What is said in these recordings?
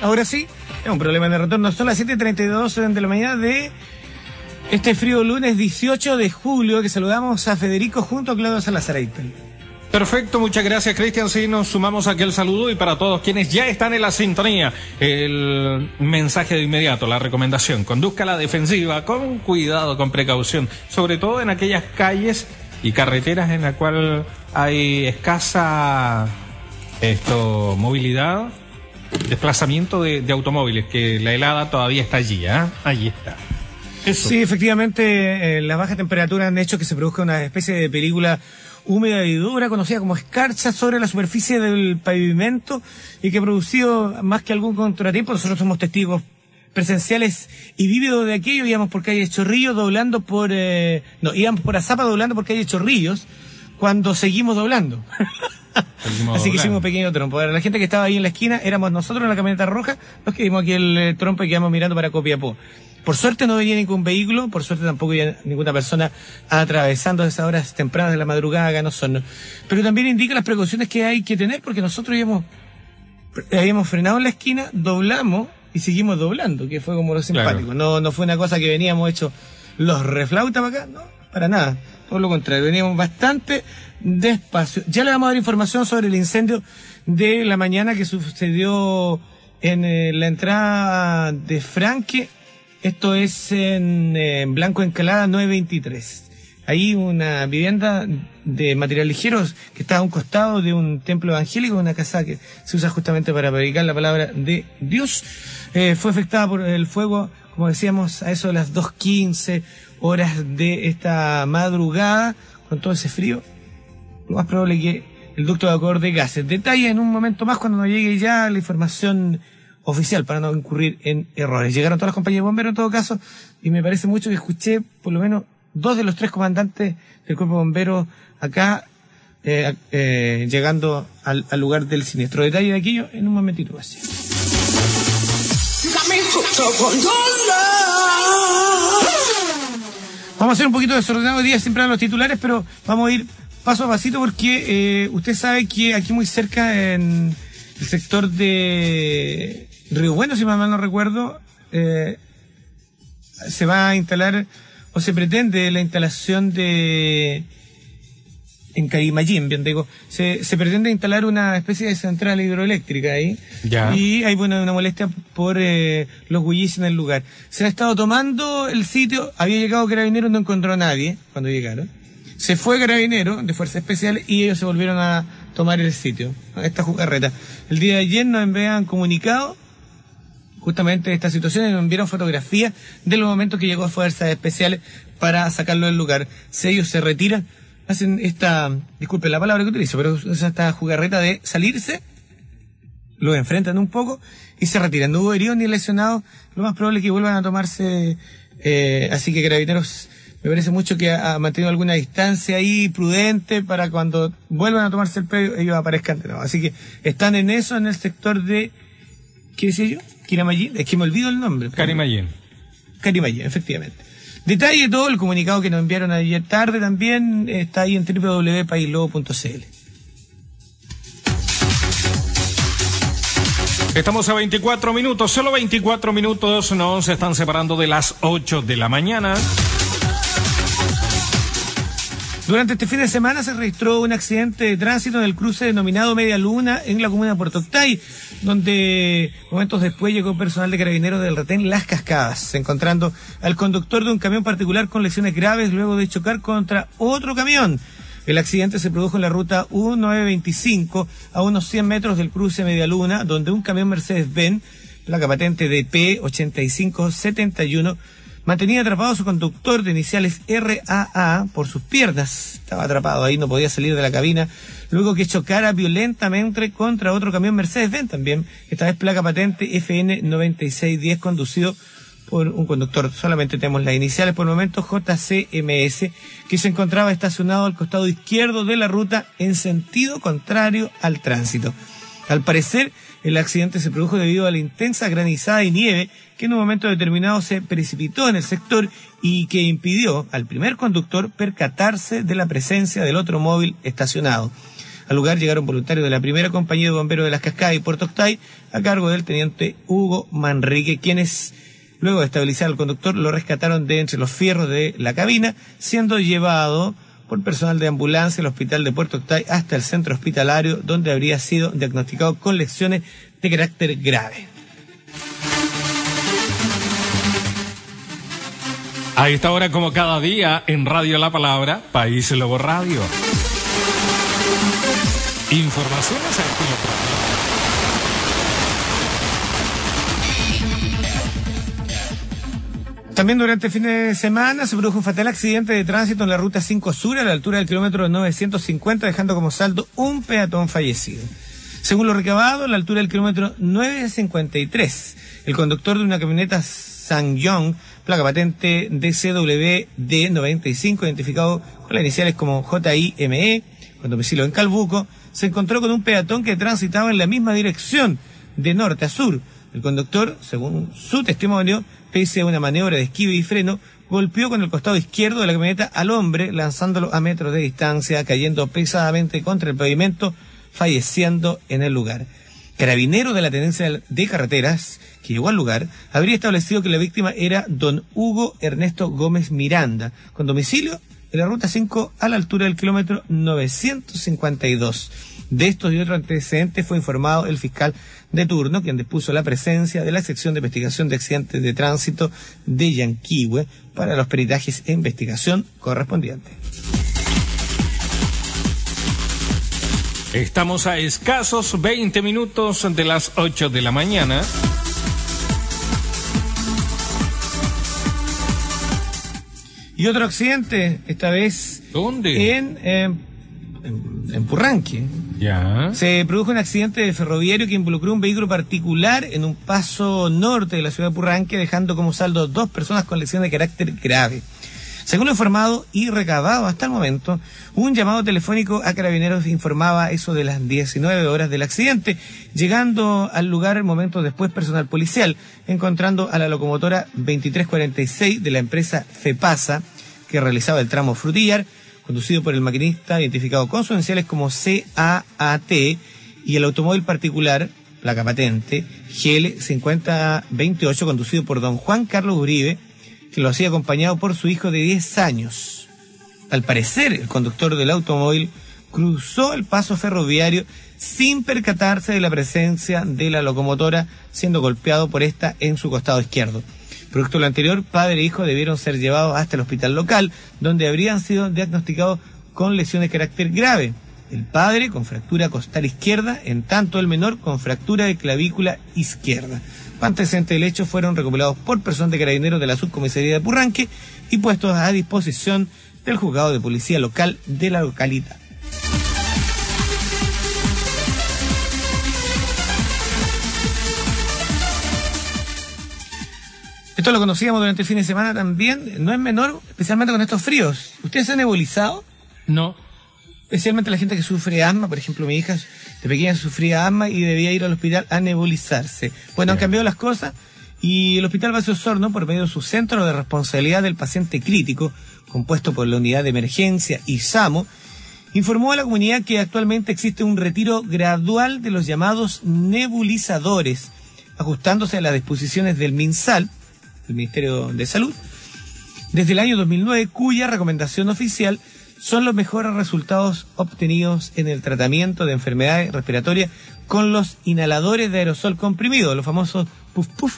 ahora sí. Es un problema de retorno. Son las 7.32 de la mañana de este frío lunes 18 de julio que saludamos a Federico junto a Claudio Salazar. Perfecto, muchas gracias Cristian. Sí, nos sumamos aquí el saludo y para todos quienes ya están en la sintonía, el mensaje de inmediato, la recomendación, conduzca la defensiva con cuidado, con precaución, sobre todo en aquellas calles y carreteras en la cual hay escasa esto movilidad, desplazamiento de, automóviles, que la helada todavía está allí, ¿ah? Allí está. Sí, efectivamente, eh, las bajas temperaturas han hecho que se produzca una especie de película húmeda y dura, conocida como escarcha, sobre la superficie del pavimento y que ha producido más que algún contratiempo. Nosotros somos testigos presenciales y vívidos de aquello, íbamos por calle Chorrillos doblando por, eh, no, íbamos por Azapa doblando por calle Chorrillos cuando seguimos doblando. Así que hicimos un pequeño trompo. la gente que estaba ahí en la esquina, éramos nosotros en la camioneta roja, los que vimos aquí el eh, trompo y quedamos mirando para Copiapó. Por suerte no venía ningún vehículo, por suerte tampoco había ninguna persona atravesando esas horas tempranas de la madrugada acá no son. Pero también indica las precauciones que hay que tener porque nosotros habíamos, habíamos frenado en la esquina, doblamos y seguimos doblando, que fue como lo simpático. No, no fue una cosa que veníamos hecho los reflautas para acá, no, para nada. Todo lo contrario, veníamos bastante despacio. Ya le vamos a dar información sobre el incendio de la mañana que sucedió en eh, la entrada de Franque esto es en, Blanco Encalada 923. Ahí una vivienda de material ligeros que está a un costado de un templo evangélico, una casa que se usa justamente para predicar la palabra de Dios. Eh, fue afectada por el fuego, como decíamos, a eso de las 2.15 horas de esta madrugada, con todo ese frío. Lo más probable que el ducto de acorde de gases. Detalle en un momento más cuando nos llegue ya la información oficial para no incurrir en errores. Llegaron todas las compañías de bomberos en todo caso y me parece mucho que escuché por lo menos dos de los tres comandantes del cuerpo de bomberos acá eh, eh, llegando al, lugar del siniestro. Detalle de aquello en un momentito así. Vamos a hacer un poquito desordenado hoy día, siempre en los titulares, pero vamos a ir paso a pasito porque eh, usted sabe que aquí muy cerca en el sector de Río Bueno, si mal no recuerdo, eh, se va a instalar o se pretende la instalación de en Carimayín, bien digo, se, se pretende instalar una especie de central hidroeléctrica ahí. Y hay bueno, una molestia por eh, los bullices en el lugar. Se ha estado tomando el sitio, había llegado Carabineros, no encontró a nadie cuando llegaron. Se fue Carabinero de Fuerza Especial y ellos se volvieron a tomar el sitio, esta jugarreta. El día de ayer nos envían comunicado justamente esta situación y nos enviaron fotografías de los momentos que llegó a Fuerzas Especiales para sacarlo del lugar. Si ellos se retiran, hacen esta, disculpe la palabra que utilizo, pero es esta jugarreta de salirse, lo enfrentan un poco y se retiran. No hubo heridos ni lesionados, lo más probable es que vuelvan a tomarse, eh, así que Carabineros me parece mucho que ha mantenido alguna distancia ahí prudente para cuando vuelvan a tomarse el predio ellos aparezcan de nuevo. Así que están en eso, en el sector de, ¿qué decía yo? Kiramayín, es que me olvido el nombre. Carimayín. Carimayín, efectivamente. Detalle todo, el comunicado que nos enviaron ayer tarde también está ahí en www.paislobo.cl. Estamos a 24 minutos, solo 24 minutos nos están separando de las 8 de la mañana. Durante este fin de semana se registró un accidente de tránsito en el cruce denominado Media Luna en la comuna de Puerto donde momentos después llegó personal de carabineros del retén Las Cascadas, encontrando al conductor de un camión particular con lesiones graves luego de chocar contra otro camión. El accidente se produjo en la ruta U925 a unos 100 metros del cruce Media Luna, donde un camión Mercedes-Benz, placa patente de P8571, mantenía atrapado a su conductor de iniciales RAA por sus piernas. Estaba atrapado ahí, no podía salir de la cabina. Luego que chocara violentamente contra otro camión Mercedes-Benz también, esta vez placa patente FN9610 conducido por un conductor. Solamente tenemos las iniciales por el momento JCMS, que se encontraba estacionado al costado izquierdo de la ruta en sentido contrario al tránsito. Al parecer, el accidente se produjo debido a la intensa granizada y nieve que en un momento determinado se precipitó en el sector y que impidió al primer conductor percatarse de la presencia del otro móvil estacionado. Al lugar llegaron voluntarios de la primera compañía de bomberos de las Cascadas y Puerto Octay a cargo del teniente Hugo Manrique, quienes luego de estabilizar al conductor lo rescataron de entre los fierros de la cabina, siendo llevado por personal de ambulancia al hospital de Puerto Octay hasta el centro hospitalario donde habría sido diagnosticado con lesiones de carácter grave. A esta hora, como cada día, en Radio La Palabra, País Lobo Radio. Informaciones a También durante el fin de semana se produjo un fatal accidente de tránsito en la ruta 5 Sur a la altura del kilómetro 950, dejando como saldo un peatón fallecido. Según lo recabado, a la altura del kilómetro 953, el conductor de una camioneta Sang-Yong, placa patente DCWD95, identificado con las iniciales como JIME, con domicilio en Calbuco, se encontró con un peatón que transitaba en la misma dirección, de norte a sur. El conductor, según su testimonio, pese a una maniobra de esquive y freno, golpeó con el costado izquierdo de la camioneta al hombre, lanzándolo a metros de distancia, cayendo pesadamente contra el pavimento, falleciendo en el lugar. Carabinero de la Tenencia de Carreteras, que llegó al lugar, habría establecido que la víctima era don Hugo Ernesto Gómez Miranda, con domicilio en la ruta 5 a la altura del kilómetro 952. De estos y otros antecedentes fue informado el fiscal de turno, quien dispuso la presencia de la sección de investigación de accidentes de tránsito de Yanquihue para los peritajes e investigación correspondientes. Estamos a escasos 20 minutos de las 8 de la mañana. Y otro accidente, esta vez ¿Dónde? en, eh, en, en Purranque. Ya. Se produjo un accidente ferroviario que involucró un vehículo particular en un paso norte de la ciudad de Purranque, dejando como saldo dos personas con lesiones de carácter grave. Según lo informado y recabado hasta el momento, un llamado telefónico a carabineros informaba eso de las 19 horas del accidente, llegando al lugar momentos después personal policial, encontrando a la locomotora 2346 de la empresa FEPASA, que realizaba el tramo Frutillar, conducido por el maquinista identificado con sus iniciales como CAAT, y el automóvil particular, placa patente, GL 5028, conducido por don Juan Carlos Uribe, que lo hacía acompañado por su hijo de 10 años. Al parecer, el conductor del automóvil cruzó el paso ferroviario sin percatarse de la presencia de la locomotora, siendo golpeado por esta en su costado izquierdo. Producto de lo anterior, padre e hijo debieron ser llevados hasta el hospital local, donde habrían sido diagnosticados con lesiones de carácter grave. El padre con fractura costal izquierda, en tanto el menor con fractura de clavícula izquierda. Antecedentes del hecho fueron recopilados por personal de carabineros de la subcomisaría de Purranque y puestos a disposición del juzgado de policía local de la localidad. Esto lo conocíamos durante el fin de semana también, no es menor, especialmente con estos fríos. ¿Ustedes se han nebulizado? No. Especialmente la gente que sufre asma, por ejemplo, mi hija de pequeña sufría asma y debía ir al hospital a nebulizarse. Bueno, han cambiado las cosas y el Hospital Vacio Sorno, por medio de su Centro de Responsabilidad del Paciente Crítico, compuesto por la Unidad de Emergencia y SAMO, informó a la comunidad que actualmente existe un retiro gradual de los llamados nebulizadores, ajustándose a las disposiciones del MinSal, Ministerio de Salud, desde el año 2009, cuya recomendación oficial son los mejores resultados obtenidos en el tratamiento de enfermedades respiratorias con los inhaladores de aerosol comprimido, los famosos puff puff,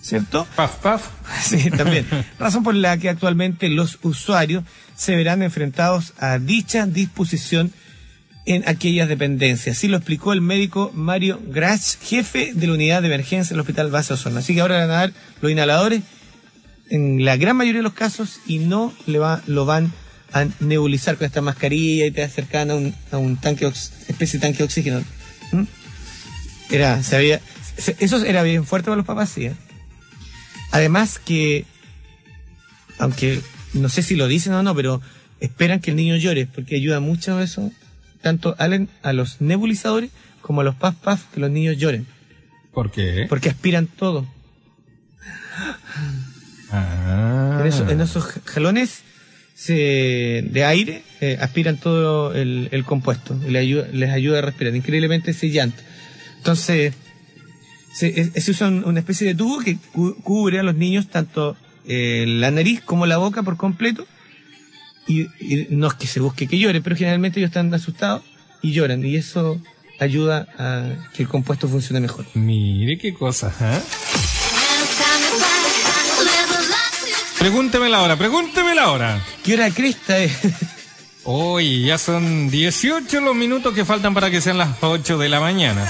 ¿cierto? Paf, paf. Sí, también. Razón por la que actualmente los usuarios se verán enfrentados a dicha disposición en aquellas dependencias. Así lo explicó el médico Mario Grach, jefe de la unidad de emergencia del Hospital Base Osorno. Así que ahora van a dar los inhaladores en la gran mayoría de los casos y no le va, lo van a nebulizar con esta mascarilla y te acercan a un, un tanque, especie de tanque de oxígeno. ¿Mm? Era, se había, eso era bien fuerte para los papás, sí. ¿eh? Además que, aunque no sé si lo dicen o no, pero esperan que el niño llore, porque ayuda mucho eso, tanto a, la- a los nebulizadores como a los paf paf que los niños lloren, ¿Por qué? porque aspiran todo. Ah. En, eso- en esos jalones se, de aire, eh, aspiran todo el, el compuesto y les ayuda, les ayuda a respirar. Increíblemente sellante. Entonces, se, se usa una especie de tubo que cubre a los niños tanto eh, la nariz como la boca por completo. Y, no es que se busque que llore, pero generalmente ellos están asustados y lloran. Y eso ayuda a que el compuesto funcione mejor. Mire qué cosa, ¿eh? Pregúnteme la hora, pregúnteme la hora. ¿Qué hora cresta es? Hoy ya son 18 los minutos que faltan para que sean las 8 de la mañana.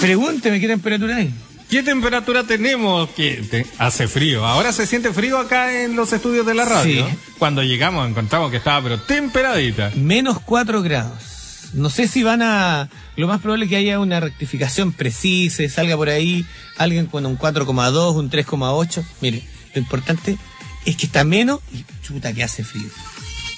Pregúnteme qué temperatura hay. ¿Qué temperatura tenemos? Que hace frío. Ahora se siente frío acá en los estudios de la radio. Sí. Cuando llegamos encontramos que estaba pero temperadita. Menos 4 grados. No sé si van a... Lo más probable es que haya una rectificación precisa, salga por ahí alguien con un 4,2, un 3,8. Mire, lo importante es que está menos y chuta que hace frío.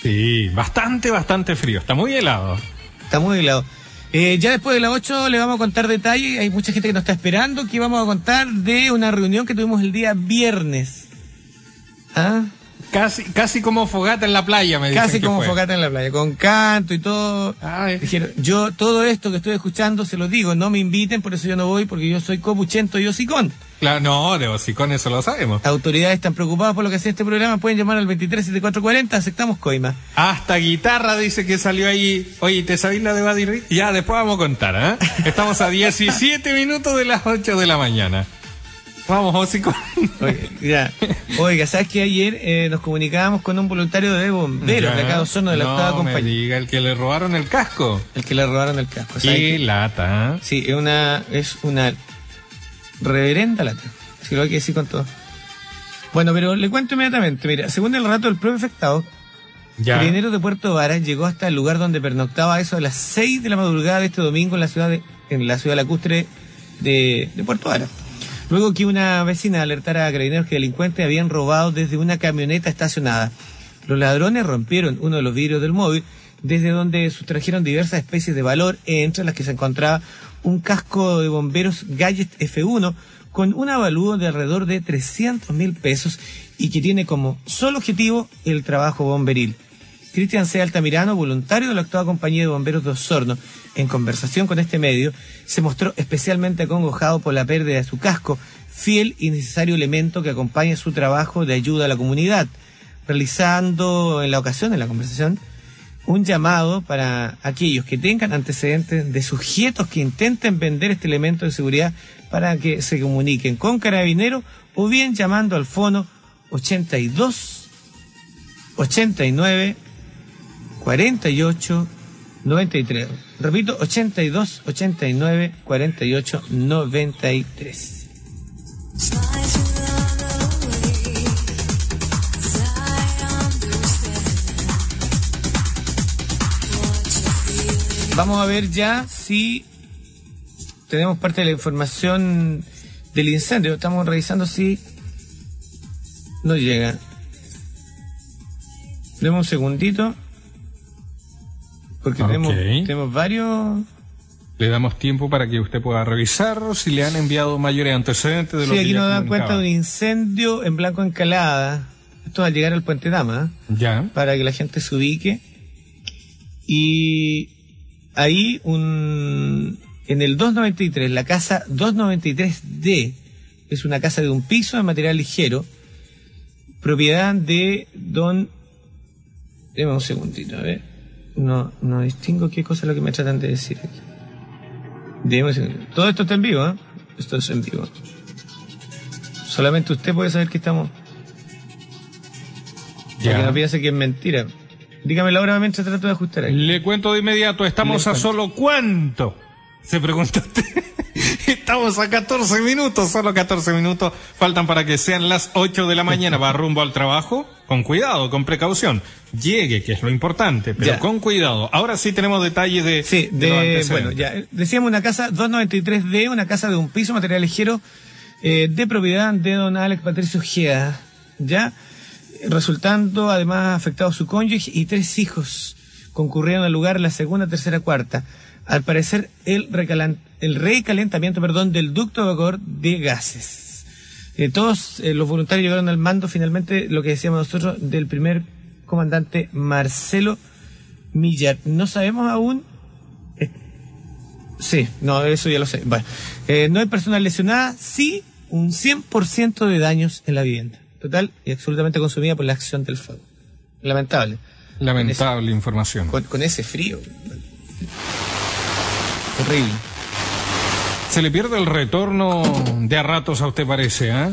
Sí, bastante, bastante frío. Está muy helado. Está muy helado. Eh, ya después de las 8 le vamos a contar detalles. Hay mucha gente que nos está esperando. Que vamos a contar de una reunión que tuvimos el día viernes. ¿Ah? Casi, casi como fogata en la playa, me Casi como fogata en la playa, con canto y todo. Dijeron, yo todo esto que estoy escuchando se lo digo, no me inviten, por eso yo no voy, porque yo soy copuchento y hocicón. Claro, no, de hocicón eso lo sabemos. Autoridades están preocupadas por lo que hace este programa, pueden llamar al 237440, aceptamos coima. Hasta guitarra dice que salió ahí. Oye, ¿te sabéis la de Badir? Ya, después vamos a contar, ¿eh? Estamos a 17 minutos de las 8 de la mañana. Vamos, hocico. Oiga, Oiga, ¿sabes que ayer eh, nos comunicábamos con un voluntario de bomberos de acá de Osorno de la octava compañía? Me diga, el que le robaron el casco. El que le robaron el casco. Y lata. ¿eh? Sí, es una, es una reverenda lata. Si lo hay que decir con todo. Bueno, pero le cuento inmediatamente. Mira, según el rato del propio afectado, el dinero de Puerto Varas llegó hasta el lugar donde pernoctaba eso a las 6 de la madrugada de este domingo en la ciudad de, en la ciudad lacustre de, de Puerto Varas. Luego que una vecina alertara a carabineros que delincuentes habían robado desde una camioneta estacionada. Los ladrones rompieron uno de los vidrios del móvil, desde donde sustrajeron diversas especies de valor, entre las que se encontraba un casco de bomberos Gadget F1 con un avalúo de alrededor de 300 mil pesos y que tiene como solo objetivo el trabajo bomberil. Cristian C. Altamirano, voluntario de la actual compañía de bomberos de Osorno, en conversación con este medio, se mostró especialmente acongojado por la pérdida de su casco, fiel y necesario elemento que acompaña su trabajo de ayuda a la comunidad, realizando en la ocasión, en la conversación, un llamado para aquellos que tengan antecedentes de sujetos que intenten vender este elemento de seguridad para que se comuniquen con Carabinero o bien llamando al fono 82 89 48 93. Repito, 82 89 48 93. Vamos a ver ya si tenemos parte de la información del incendio. Estamos revisando si no llega. Demos un segundito. Porque tenemos, tenemos varios... Le damos tiempo para que usted pueda revisar si le han enviado mayores antecedentes de sí, aquí nos dan cuenta de un incendio en Blanco Encalada. Esto al llegar al Puente Dama. Ya. Para que la gente se ubique. Y ahí un, en el 293, la casa 293D, es una casa de un piso de material ligero, propiedad de don... Deme un segundito, a ver. No, no distingo qué cosa es lo que me tratan de decir aquí. Todo esto está en vivo, ¿eh? Esto es en vivo. Solamente usted puede saber que estamos... Ya. Porque no piense que es mentira. Dígame la hora mientras trato de ajustar ahí. Le cuento de inmediato, estamos a solo cuánto. Se pregunta usted. Estamos a 14 minutos, solo 14 minutos faltan para que sean las 8 de la mañana. Va rumbo al trabajo, con cuidado, con precaución. Llegue, que es lo importante, pero con cuidado. Ahora sí tenemos detalles de. Sí, de, bueno, ya decíamos una casa 293D, una casa de un piso, material ligero, eh, de propiedad de don Alex Patricio Gea. Ya resultando además afectado su cónyuge y tres hijos concurrieron al lugar la segunda, tercera, cuarta. Al parecer, el, el recalentamiento perdón, del ducto de vapor de gases. Eh, todos eh, los voluntarios llegaron al mando finalmente, lo que decíamos nosotros, del primer comandante Marcelo Millar. No sabemos aún. eh, sí, no, eso ya lo sé. Bueno, no hay personas lesionadas, sí un 100% de daños en la vivienda. Total y absolutamente consumida por la acción del fuego. Lamentable. Lamentable información. Con, con ese frío. Horrible. Se le pierde el retorno de a ratos a usted parece, ¿ah?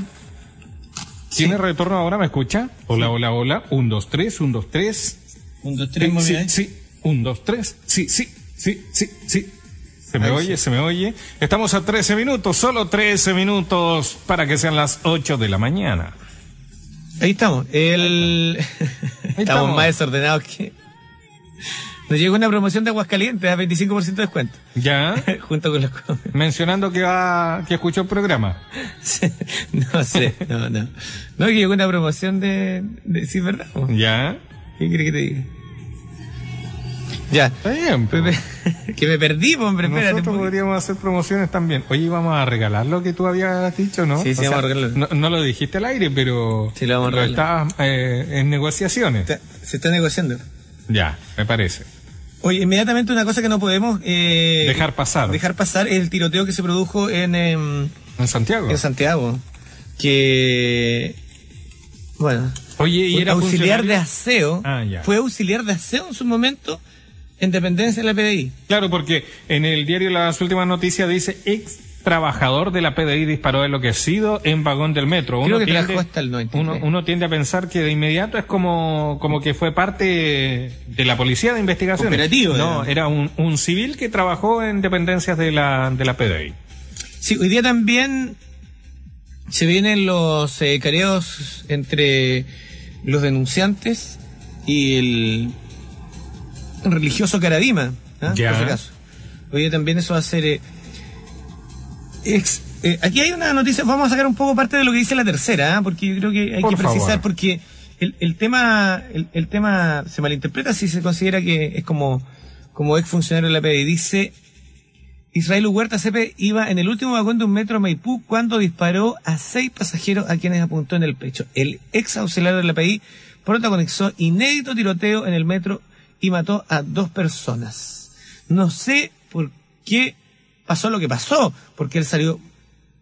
¿Tiene retorno ahora? ¿Me escucha? Hola, hola, hola. Un, dos, tres, un, dos, tres. Un, dos, tres, muy sí, bien. sí. Un, dos, tres. Sí, sí, sí, sí, sí. Se me Ahí oye, sí. se me oye. Estamos a 13 minutos, solo 13 minutos para que sean las 8 de la mañana. Ahí estamos. El... estamos, estamos. más desordenados que... Nos llegó una promoción de Aguascalientes a 25% de descuento. ¿Ya? Junto con los... Mencionando que va, que escuchó el programa. no sé, no, no. No, que llegó una promoción de... de sí, ¿verdad? ¿Ya? ¿Qué quiere que te diga? Ya. Está bien. pues. Que me perdí, hombre, espérate. Nosotros podríamos hacer promociones también. Oye, vamos a regalar lo que tú habías dicho, ¿no? Sí, sí, O vamos a regalar. No, no lo dijiste al aire, pero. Sí, lo vamos a regalar. Estás eh, en negociaciones. Está- Se está negociando. Ya, me parece. Oye, inmediatamente una cosa que no podemos... eh, Dejar pasar. Dejar pasar es el tiroteo que se produjo en... em, En Santiago. en Santiago. Que. Bueno. Oye, y era auxiliar de aseo. Ah, ya. Fue auxiliar de aseo en su momento en dependencia de la PDI. Claro, porque en el diario Las Últimas Noticias dice ex trabajador de la PDI disparó enloquecido en vagón del metro. Creo que trabajó hasta el 93. uno, uno tiende a pensar que de inmediato es como, como que fue parte de la policía de investigación. Operativo, No, era un, un civil que trabajó en dependencias de la, de la PDI. Sí, hoy día también se vienen los eh, careos entre los denunciantes y el religioso Caradima. Ya. Por si acaso. Día también eso va a ser. eh, ex- eh, aquí hay una noticia, vamos a sacar un poco parte de lo que dice la tercera, ¿ah? porque yo creo que hay Por que precisar, favor. porque el, el tema el, el tema se malinterpreta si se considera que es como, como ex funcionario de la PDI. Dice Israel Huerta Cepe iba en el último vagón de un metro Maipú cuando disparó a seis pasajeros a quienes apuntó en el pecho. El ex auxiliar de la PDI protagonizó inédito tiroteo en el metro y mató a dos personas. No sé por qué pasó lo que pasó, porque él salió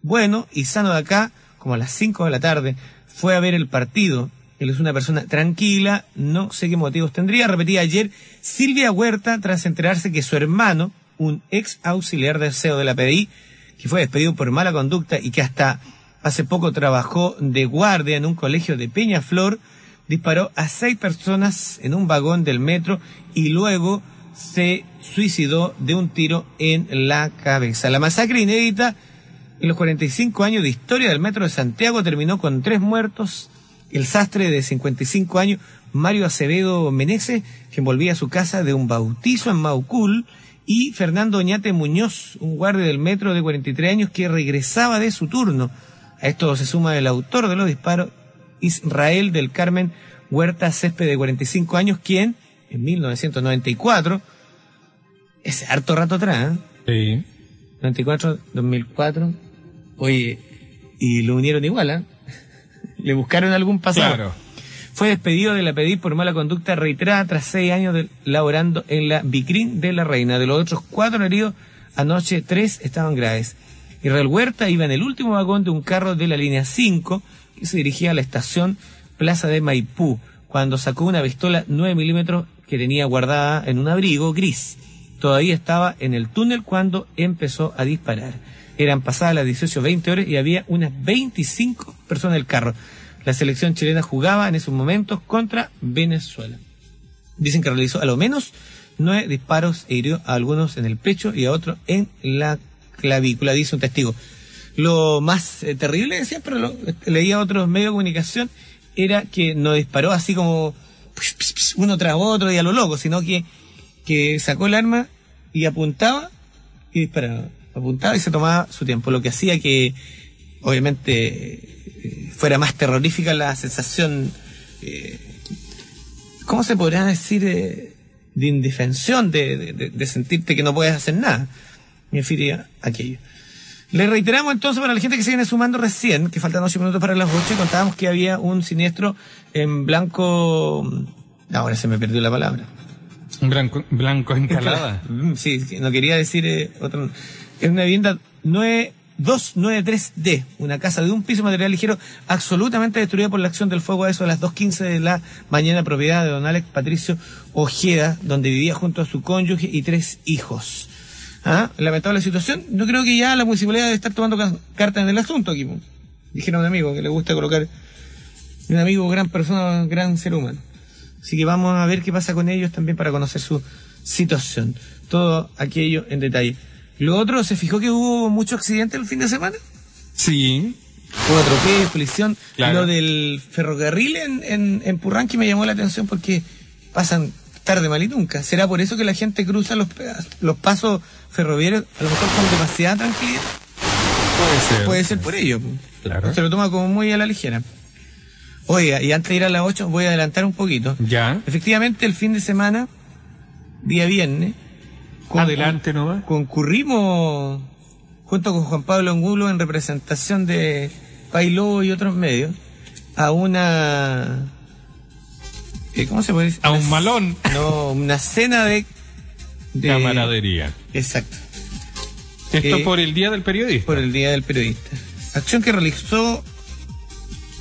bueno y sano de acá como a las 5 de la tarde. Fue a ver el partido. Él es una persona tranquila, no sé qué motivos tendría. Repetía ayer Silvia Huerta tras enterarse que su hermano, un ex auxiliar de aseo de la PDI, que fue despedido por mala conducta y que hasta hace poco trabajó de guardia en un colegio de Peñaflor, disparó a seis personas en un vagón del metro y luego se suicidó de un tiro en la cabeza. La masacre inédita en los 45 años de historia del metro de Santiago terminó con tres muertos. El sastre de 55 años, Mario Acevedo Meneses, que volvía a su casa de un bautizo en Maucul, y Fernando Oñate Muñoz, un guardia del metro de 43 años que regresaba de su turno. A esto se suma el autor de los disparos, Israel del Carmen Huerta Césped de 45 años, quien en 1994, es harto rato atrás, ¿eh? Sí. 94, 2004. Oye, y lo unieron igual, ¿ah? Le buscaron algún pasado. Claro. Fue despedido de la PDI por mala conducta reiterada tras seis años de, laborando en la Bicrin de la Reina. De los otros cuatro heridos, anoche tres estaban graves. Israel Huerta iba en el último vagón de un carro de la línea 5 que se dirigía a la estación Plaza de Maipú, cuando sacó una pistola 9 milímetros que tenía guardada en un abrigo gris. Todavía estaba en el túnel cuando empezó a disparar. Eran pasadas las 18-20 horas y había unas 25 personas en el carro. La selección chilena jugaba en esos momentos contra Venezuela. Dicen que realizó a lo menos nueve disparos e hirió a algunos en el pecho y a otros en la clavícula, dice un testigo. Lo más eh, terrible de siempre, lo, leía otros medios de comunicación, era que no disparó así como uno tras otro y a lo loco, sino que, que sacó el arma y apuntaba y disparaba. Apuntaba y se tomaba su tiempo, lo que hacía que obviamente eh, fuera más terrorífica la sensación, eh, ¿cómo se podrá decir? eh, de indefensión, de, de- de- de sentirte que no puedes hacer nada. Me refería a aquello. Le reiteramos entonces para la gente que se viene sumando recién, que faltan 8 minutos para las 8, y contábamos que había un siniestro en Blanco, Ahora se me perdió la palabra. Blanco, blanco encalada. Mm, Sí, sí, no quería decir eh, otro. Es una vivienda 9, 293D, una casa de un piso material ligero absolutamente destruida por la acción del fuego a eso a las 2.15 de la mañana, propiedad de don Alex Patricio Ojeda, donde vivía junto a su cónyuge y tres hijos. ¿Ah? Lamentable situación. Yo creo que ya la municipalidad debe estar tomando ca- cartas en el asunto aquí. pues. Dijeron un amigo que le gusta colocar un amigo, gran persona, gran ser humano. Así que vamos a ver qué pasa con ellos también para conocer su situación. Todo aquello en detalle. Lo otro, ¿se fijó que hubo mucho accidente el fin de semana? Sí. Hubo atropello, colisión. Claro. Lo del ferrocarril en, en, en Purranqui me llamó la atención porque pasan tarde mal y nunca. ¿Será por eso que la gente cruza los, pe- los pasos ferroviarios a lo mejor con demasiada tranquilidad? Puede ser. Puede ser por ello. Claro. Se lo toma como muy a la ligera. Oiga, y antes de ir a las 8 voy a adelantar un poquito. Ya. Efectivamente, el fin de semana, día viernes, con- Adelante nomás. concurrimos junto con Juan Pablo Angulo en representación de Pailo y otros medios a una... eh, ¿Cómo se puede decir? A un malón. No, una cena de... de Camaradería. Exacto, Esto Eh, por el Día del Periodista. por el Día del Periodista. Acción que realizó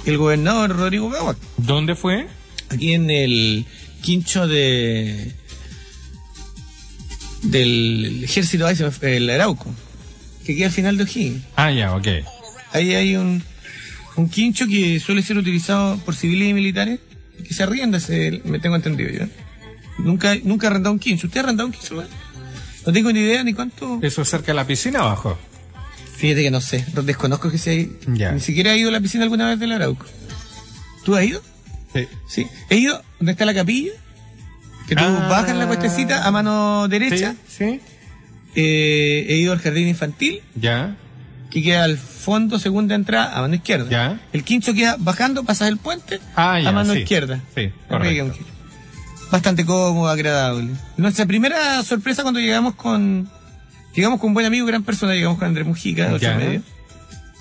el gobernador Rodrigo Gawac. ¿Dónde fue? aquí en el quincho de del ejército el Arauco que queda al final de O'Higgins Ah, ya, ok. ahí hay un un quincho que suele ser utilizado por civiles y militares que se arrienda se, me tengo entendido yo nunca nunca he arrendado un quincho ¿usted ha arrendado un quincho? hermano? no tengo ni idea ni cuánto ¿Eso es cerca de la piscina abajo? fíjate que no sé desconozco que se Ya. ni siquiera he ido a la piscina alguna vez del Arauco ¿tú has ido? Sí. Sí, he ido donde está la capilla, que tú Ah. bajas la cuestecita a mano derecha. Sí, sí. Eh, he ido al jardín infantil, Ya. Que queda al fondo, segunda entrada, a mano izquierda. Ya. El quincho queda bajando, pasas el puente, Ah, ya, a mano sí. izquierda. Sí, correcto. Bastante cómodo, agradable. Nuestra primera sorpresa cuando llegamos con... Llegamos con un buen amigo, gran persona, llegamos con Andrés Mujica, de ocho Ya. medio.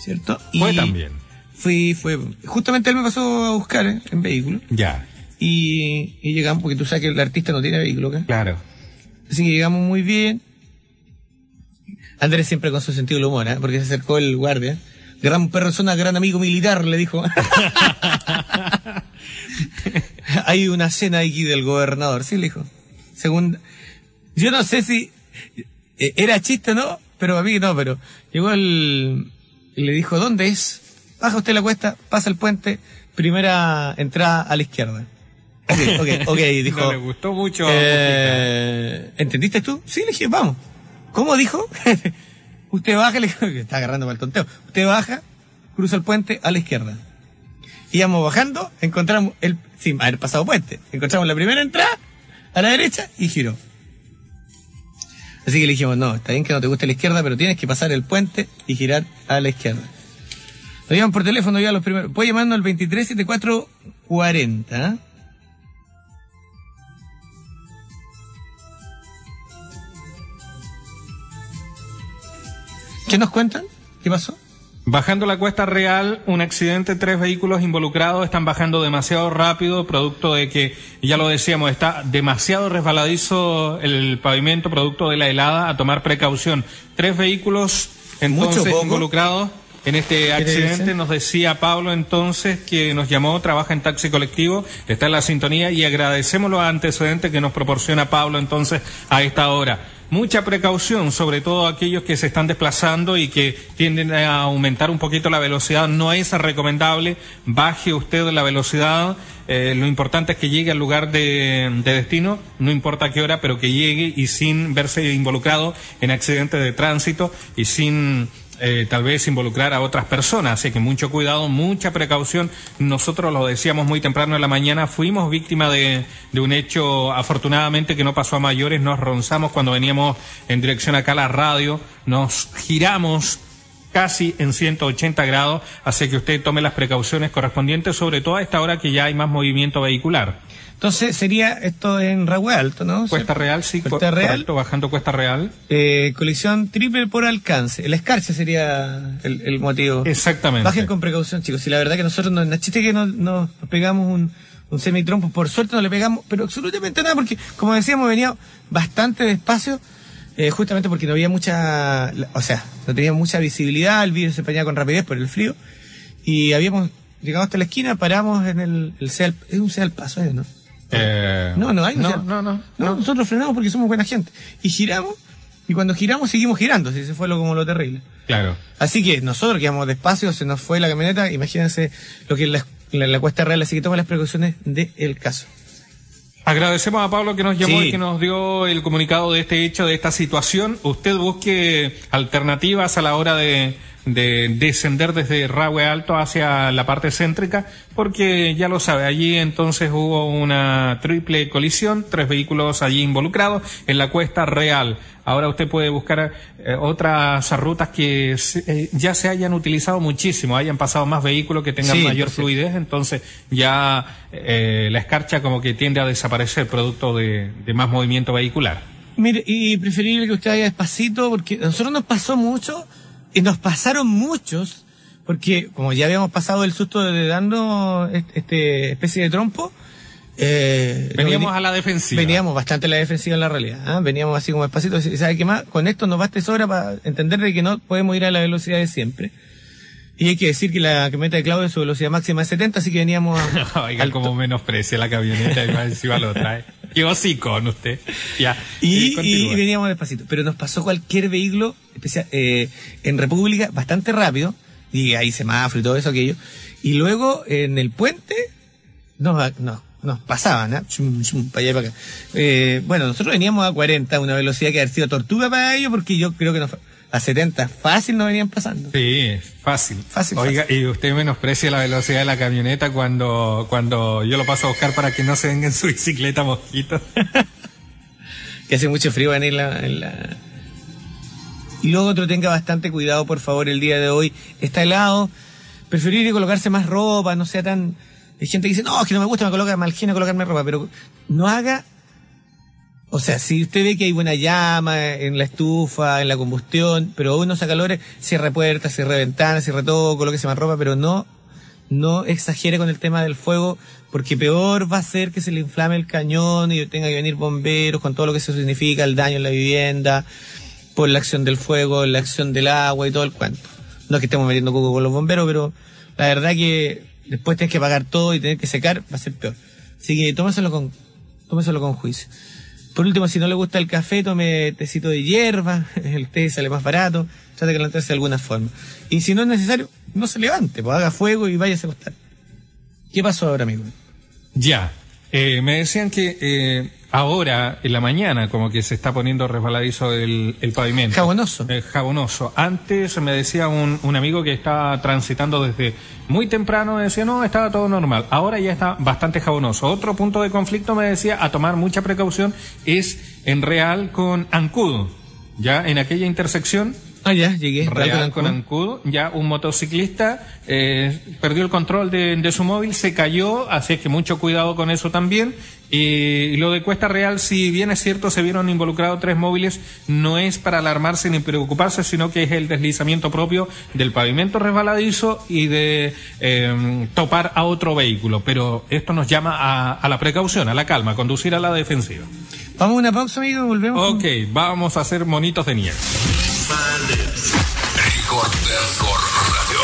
¿Cierto? Fue también. Fui, fue. Justamente él me pasó a buscar eh, en vehículo. Ya. Y, y llegamos, porque tú sabes que el artista no tiene vehículo acá. Claro. Así que llegamos muy bien. Andrés siempre con su sentido del humor, ¿eh? porque se acercó el guardia. Gran persona, gran amigo militar, le dijo. Hay una cena aquí del gobernador, sí, le dijo. Según, yo no sé si eh, era chiste o no, pero a mí no, pero llegó el, y le dijo, ¿dónde es? Baja usted la cuesta, pasa el puente, primera entrada a la izquierda. Ok, ok, ok, dijo. No le gustó mucho. Eh, ¿Entendiste tú? Sí, le dije, vamos. ¿Cómo dijo? Usted baja, le está agarrando para el tonteo. Usted baja, cruza el puente a la izquierda. Íbamos bajando, encontramos el, sin haber pasado puente, encontramos la primera entrada a la derecha y giró. Así que le dijimos, no, está bien que no te guste la izquierda, pero tienes que pasar el puente y girar a la izquierda. Nos llaman por teléfono ya los primeros. Puede llamarnos al 237440. ¿Qué nos cuentan? ¿Qué pasó? Bajando la cuesta real, un accidente, tres vehículos involucrados están bajando demasiado rápido, producto de que, ya lo decíamos, está demasiado resbaladizo el pavimento, producto de la helada, a tomar precaución. Tres vehículos entonces Mucho involucrados en este accidente. Nos decía Pablo entonces que nos llamó, trabaja en taxi colectivo, está en la sintonía y agradecemos los antecedentes que nos proporciona Pablo entonces a esta hora. Mucha precaución, sobre todo aquellos que se están desplazando y que tienden a aumentar un poquito la velocidad. No es recomendable, baje usted la velocidad. Eh, lo importante es que llegue al lugar de, de destino, no importa qué hora, pero que llegue y sin verse involucrado en accidentes de tránsito y sin eh, tal vez involucrar a otras personas. Así que mucho cuidado, mucha precaución. Nosotros lo decíamos muy temprano en la mañana, fuimos víctima de, de un hecho afortunadamente que no pasó a mayores. Nos ronzamos cuando veníamos en dirección acá a la radio, nos giramos casi en 180 grados, así que usted tome las precauciones correspondientes, sobre todo a esta hora que ya hay más movimiento vehicular. Entonces sería esto en Ragüe Alto, ¿no? Cuesta Real, sí, Cuesta Real. correcto, bajando Cuesta Real. Eh, colisión triple por alcance. El escarcha sería el, el motivo. Exactamente. Bajen con precaución, chicos. Y la verdad que nosotros, no, chiste que nos, nos pegamos un, un semitrompo. Por suerte no le pegamos, pero absolutamente nada, porque como decíamos, venía bastante despacio, eh, justamente porque no había mucha, o sea, no teníamos mucha visibilidad, el vídeo se empañaba con rapidez por el frío, y habíamos llegado hasta la esquina, paramos en el, el Sea- es un sea al paso, ¿eh? ¿no? Eh, No, no hay no, no, no, no, no. nosotros frenamos porque somos buena gente. Y giramos, y cuando giramos seguimos girando, si ese fue lo como lo terrible. Claro. Así que nosotros que íbamos despacio, se nos fue la camioneta, imagínense lo que es la, la, la cuesta real, así que tomen las precauciones del caso. Agradecemos a Pablo que nos llamó Sí. y que nos dio el comunicado de este hecho, de esta situación. Usted busque alternativas a la hora de, de descender desde Rahue Alto hacia la parte céntrica, porque ya lo sabe, allí entonces hubo una triple colisión, tres vehículos allí involucrados en la cuesta real. Ahora usted puede buscar eh, otras rutas que se- eh, ya se hayan utilizado muchísimo, hayan pasado más vehículos que tengan Sí, mayor fluidez, entonces ya eh, la escarcha como que tiende a desaparecer producto de, de más movimiento vehicular. Mire, y preferible que usted vaya despacito, porque a nosotros nos pasó mucho, y nos pasaron muchos, porque como ya habíamos pasado el susto de dando este, este especie de trompo, eh, Veníamos no, a la defensiva. Veníamos bastante a la defensiva en la realidad. ¿ah? Veníamos así como despacito. y ¿Sabe qué más? Con esto nos basta y sobra para entender de que no podemos ir a la velocidad de siempre. Y hay que decir que la camioneta de Claudio su velocidad máxima es 70, así que veníamos a, Oiga, al- como menosprecia la camioneta y más encima lo trae. Qué con usted. Ya. Y, eh, y veníamos despacito. Pero nos pasó cualquier vehículo, especial, eh, en República, bastante rápido. Y hay semáforo y todo eso, aquello. Y luego, en el puente, nos, nos, nos pasaban. Chum, chum, para allá y para acá. Eh, bueno, nosotros veníamos a 40, una velocidad que ha sido tortuga para ellos, porque yo creo que nos, a 70 fácil nos venían pasando. Sí, fácil. Fácil, Oiga, y usted menosprecia la velocidad de la camioneta cuando, cuando yo lo paso a buscar para que no se venga en su bicicleta mosquito. que hace mucho frío en la, en la... Y luego otro tenga bastante cuidado, por favor, el día de hoy. Está helado. Preferible colocarse más ropa, no sea tan... Hay gente que dice, no, es que no me gusta, me coloca mal genio colocarme ropa, pero no haga... O sea, si usted ve que hay buena llama en la estufa, en la combustión, pero uno saca calores, cierre puertas, cierre ventanas, cierre todo, colóquese más ropa, pero no, no exagere con el tema del fuego, porque peor va a ser que se le inflame el cañón y tenga que venir bomberos con todo lo que eso significa, el daño en la vivienda, por la acción del fuego, la acción del agua y todo el cuento. No es que estemos metiendo coco con los bomberos, pero la verdad que después tienes que pagar todo y tener que secar, va a ser peor. Así que tómeselo con, tómeselo con juicio. Por último, si no le gusta el café, tome tecito de hierba, el té sale más barato, trate de calentarse de alguna forma. Y si no es necesario, no se levante, pues haga fuego y váyase a acostar. ¿Qué pasó ahora, amigo? Ya. Eh, me decían que eh, ahora, en la mañana, como que se está poniendo resbaladizo el, el pavimento. Jabonoso. Eh, jabonoso. Antes me decía un, un amigo que estaba transitando desde muy temprano, me decía, no, estaba todo normal. Ahora ya está bastante jabonoso. Otro punto de conflicto me decía, a tomar mucha precaución, es en Real con Ancud. Ya en aquella intersección Ah, ya, llegué. Real con Ancud. Ancud, ya un motociclista eh, perdió el control de, de su móvil, se cayó, así es que mucho cuidado con eso también. Y lo de Cuesta Real, si bien es cierto, se vieron involucrados tres móviles, no es para alarmarse ni preocuparse, sino que es el deslizamiento propio del pavimento resbaladizo y de eh, topar a otro vehículo. Pero esto nos llama a, a la precaución, a la calma, a conducir a la defensiva. Vamos a una pausa, amigo, volvemos. Ok, vamos a hacer monitos de nieve. Rigor Vergor Radio.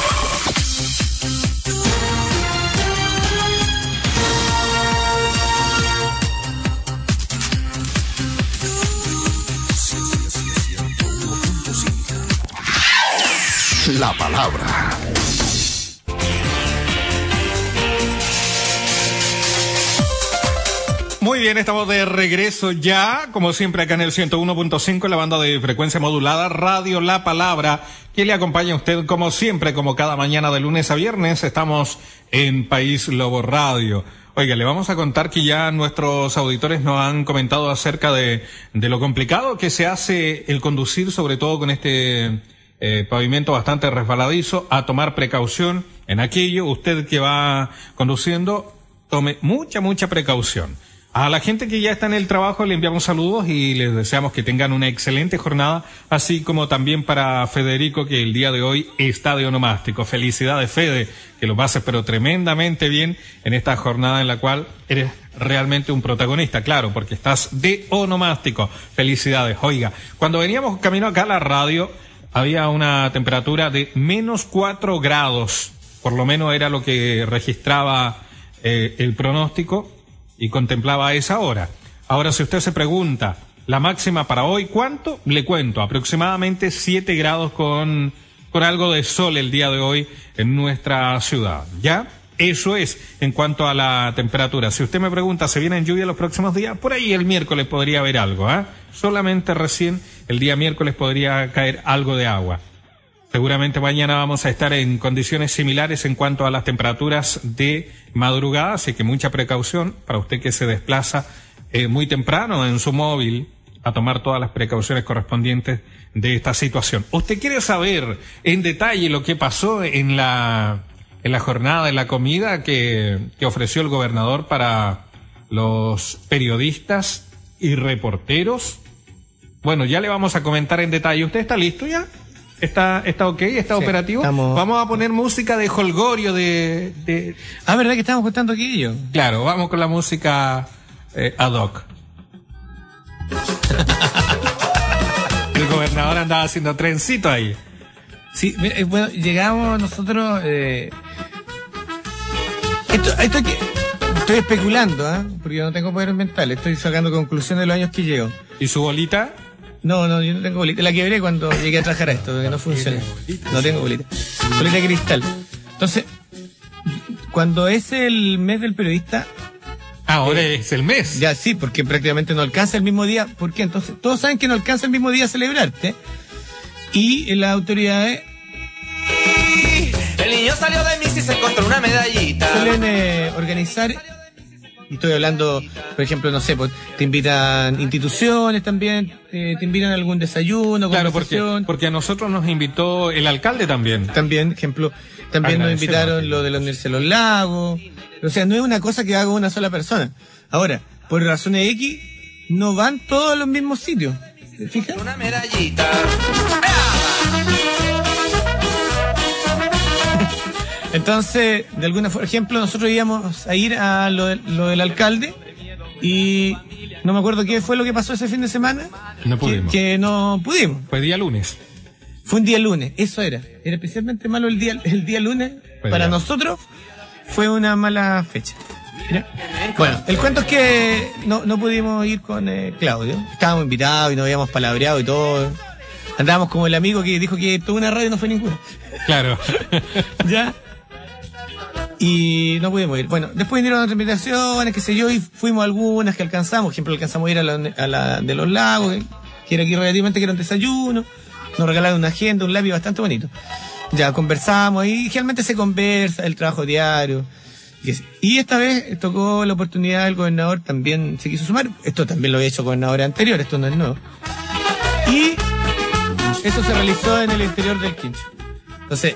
La palabra. Muy bien, estamos de regreso ya, como siempre acá en el 101.5, la banda de frecuencia modulada Radio La Palabra, que le acompaña a usted como siempre, como cada mañana de lunes a viernes, estamos en País Lobo Radio. Oiga, le vamos a contar que ya nuestros auditores nos han comentado acerca de, de lo complicado que se hace el conducir, sobre todo con este eh, pavimento bastante resbaladizo, a tomar precaución en aquello. Usted que va conduciendo, tome mucha, mucha precaución. A la gente que ya está en el trabajo le enviamos saludos y les deseamos que tengan una excelente jornada, así como también para Federico que el día de hoy está de onomástico. Felicidades Fede, que lo pases pero tremendamente bien en esta jornada en la cual eres realmente un protagonista, claro, porque estás de onomástico. Felicidades. Oiga, cuando veníamos camino acá a la radio, había una temperatura de menos cuatro grados, por lo menos era lo que registraba eh, el pronóstico y contemplaba esa hora. Ahora, si usted se pregunta, la máxima para hoy, ¿cuánto? Le cuento, aproximadamente 7 grados con, con algo de sol el día de hoy en nuestra ciudad. ¿Ya? Eso es en cuanto a la temperatura. Si usted me pregunta, ¿se viene en lluvia los próximos días? Por ahí el miércoles podría haber algo, ¿ah? Solamente recién el día miércoles podría caer algo de agua. Seguramente mañana vamos a estar en condiciones similares en cuanto a las temperaturas de madrugada, así que mucha precaución para usted que se desplaza eh, muy temprano en su móvil a tomar todas las precauciones correspondientes de esta situación. ¿Usted quiere saber en detalle lo que pasó en la, en la jornada de la comida que, que ofreció el gobernador para los periodistas y reporteros? Bueno, ya le vamos a comentar en detalle. ¿Usted está listo ya? ¿Está, está ok? ¿Está Sí, operativo? estamos- Vamos a poner música de Holgorio, de, de... Ah, ¿verdad que estamos contando aquello? Claro, vamos con la música eh, ad hoc. El gobernador andaba haciendo trencito ahí. Sí, mira, eh, bueno, llegamos nosotros. Eh, esto, esto que, estoy especulando, ¿ah? porque yo no tengo poder mental, estoy sacando conclusiones de los años que llevo. ¿Y su bolita? No, no, yo no tengo bolita. La quebré cuando llegué a trabajar a esto, que no funciona. No tengo bolita. Bolita de cristal. Entonces, cuando es el mes del periodista, Ahora es el mes. ya sí, porque prácticamente no alcanza el mismo día. ¿Por qué? Entonces, todos saben que no alcanza el mismo día a celebrarte. Y las autoridades El niño salió de mí y se encontró una medallita. suelen eh, organizar, y estoy hablando, por ejemplo, no sé, pues, te invitan instituciones también, eh, te invitan a algún desayuno, Claro, porque, conversación. porque a nosotros nos invitó el alcalde también. También, ejemplo, también nos invitaron lo de la Universidad de los Lagos. O sea, no es una cosa que haga una sola persona. Ahora, por razones X, no van todos a los mismos sitios. ¿Te fijas? Una medallita. Entonces, de alguna forma, ejemplo, nosotros íbamos a ir a lo, de- lo del alcalde y no me acuerdo qué fue lo que pasó ese fin de semana. No pudimos. Que, no pudimos. Fue día lunes. Fue un día lunes, eso era. Era especialmente malo el día, el día lunes. Para nosotros fue una mala fecha. Mira. Bueno, el cuento es que no, no pudimos ir con eh, Claudio. Estábamos invitados y nos habíamos palabreado y todo. Andábamos como el amigo que dijo que tuvo una radio y no fue ninguna. Claro. ¿Ya? Y no pudimos ir. Bueno, después vinieron otras invitaciones, qué sé yo, y fuimos algunas que alcanzamos. Por ejemplo, alcanzamos a ir a la, a la de los lagos, que, era aquí relativamente que era un desayuno. Nos regalaron una agenda, un lápiz bastante bonito. Ya conversamos y realmente se conversa, el trabajo diario. Y, es- y esta vez tocó la oportunidad, el gobernador también se quiso sumar. Esto también lo había hecho gobernadores anteriores, esto no es nuevo. Y eso se realizó en el interior del quincho. Entonces,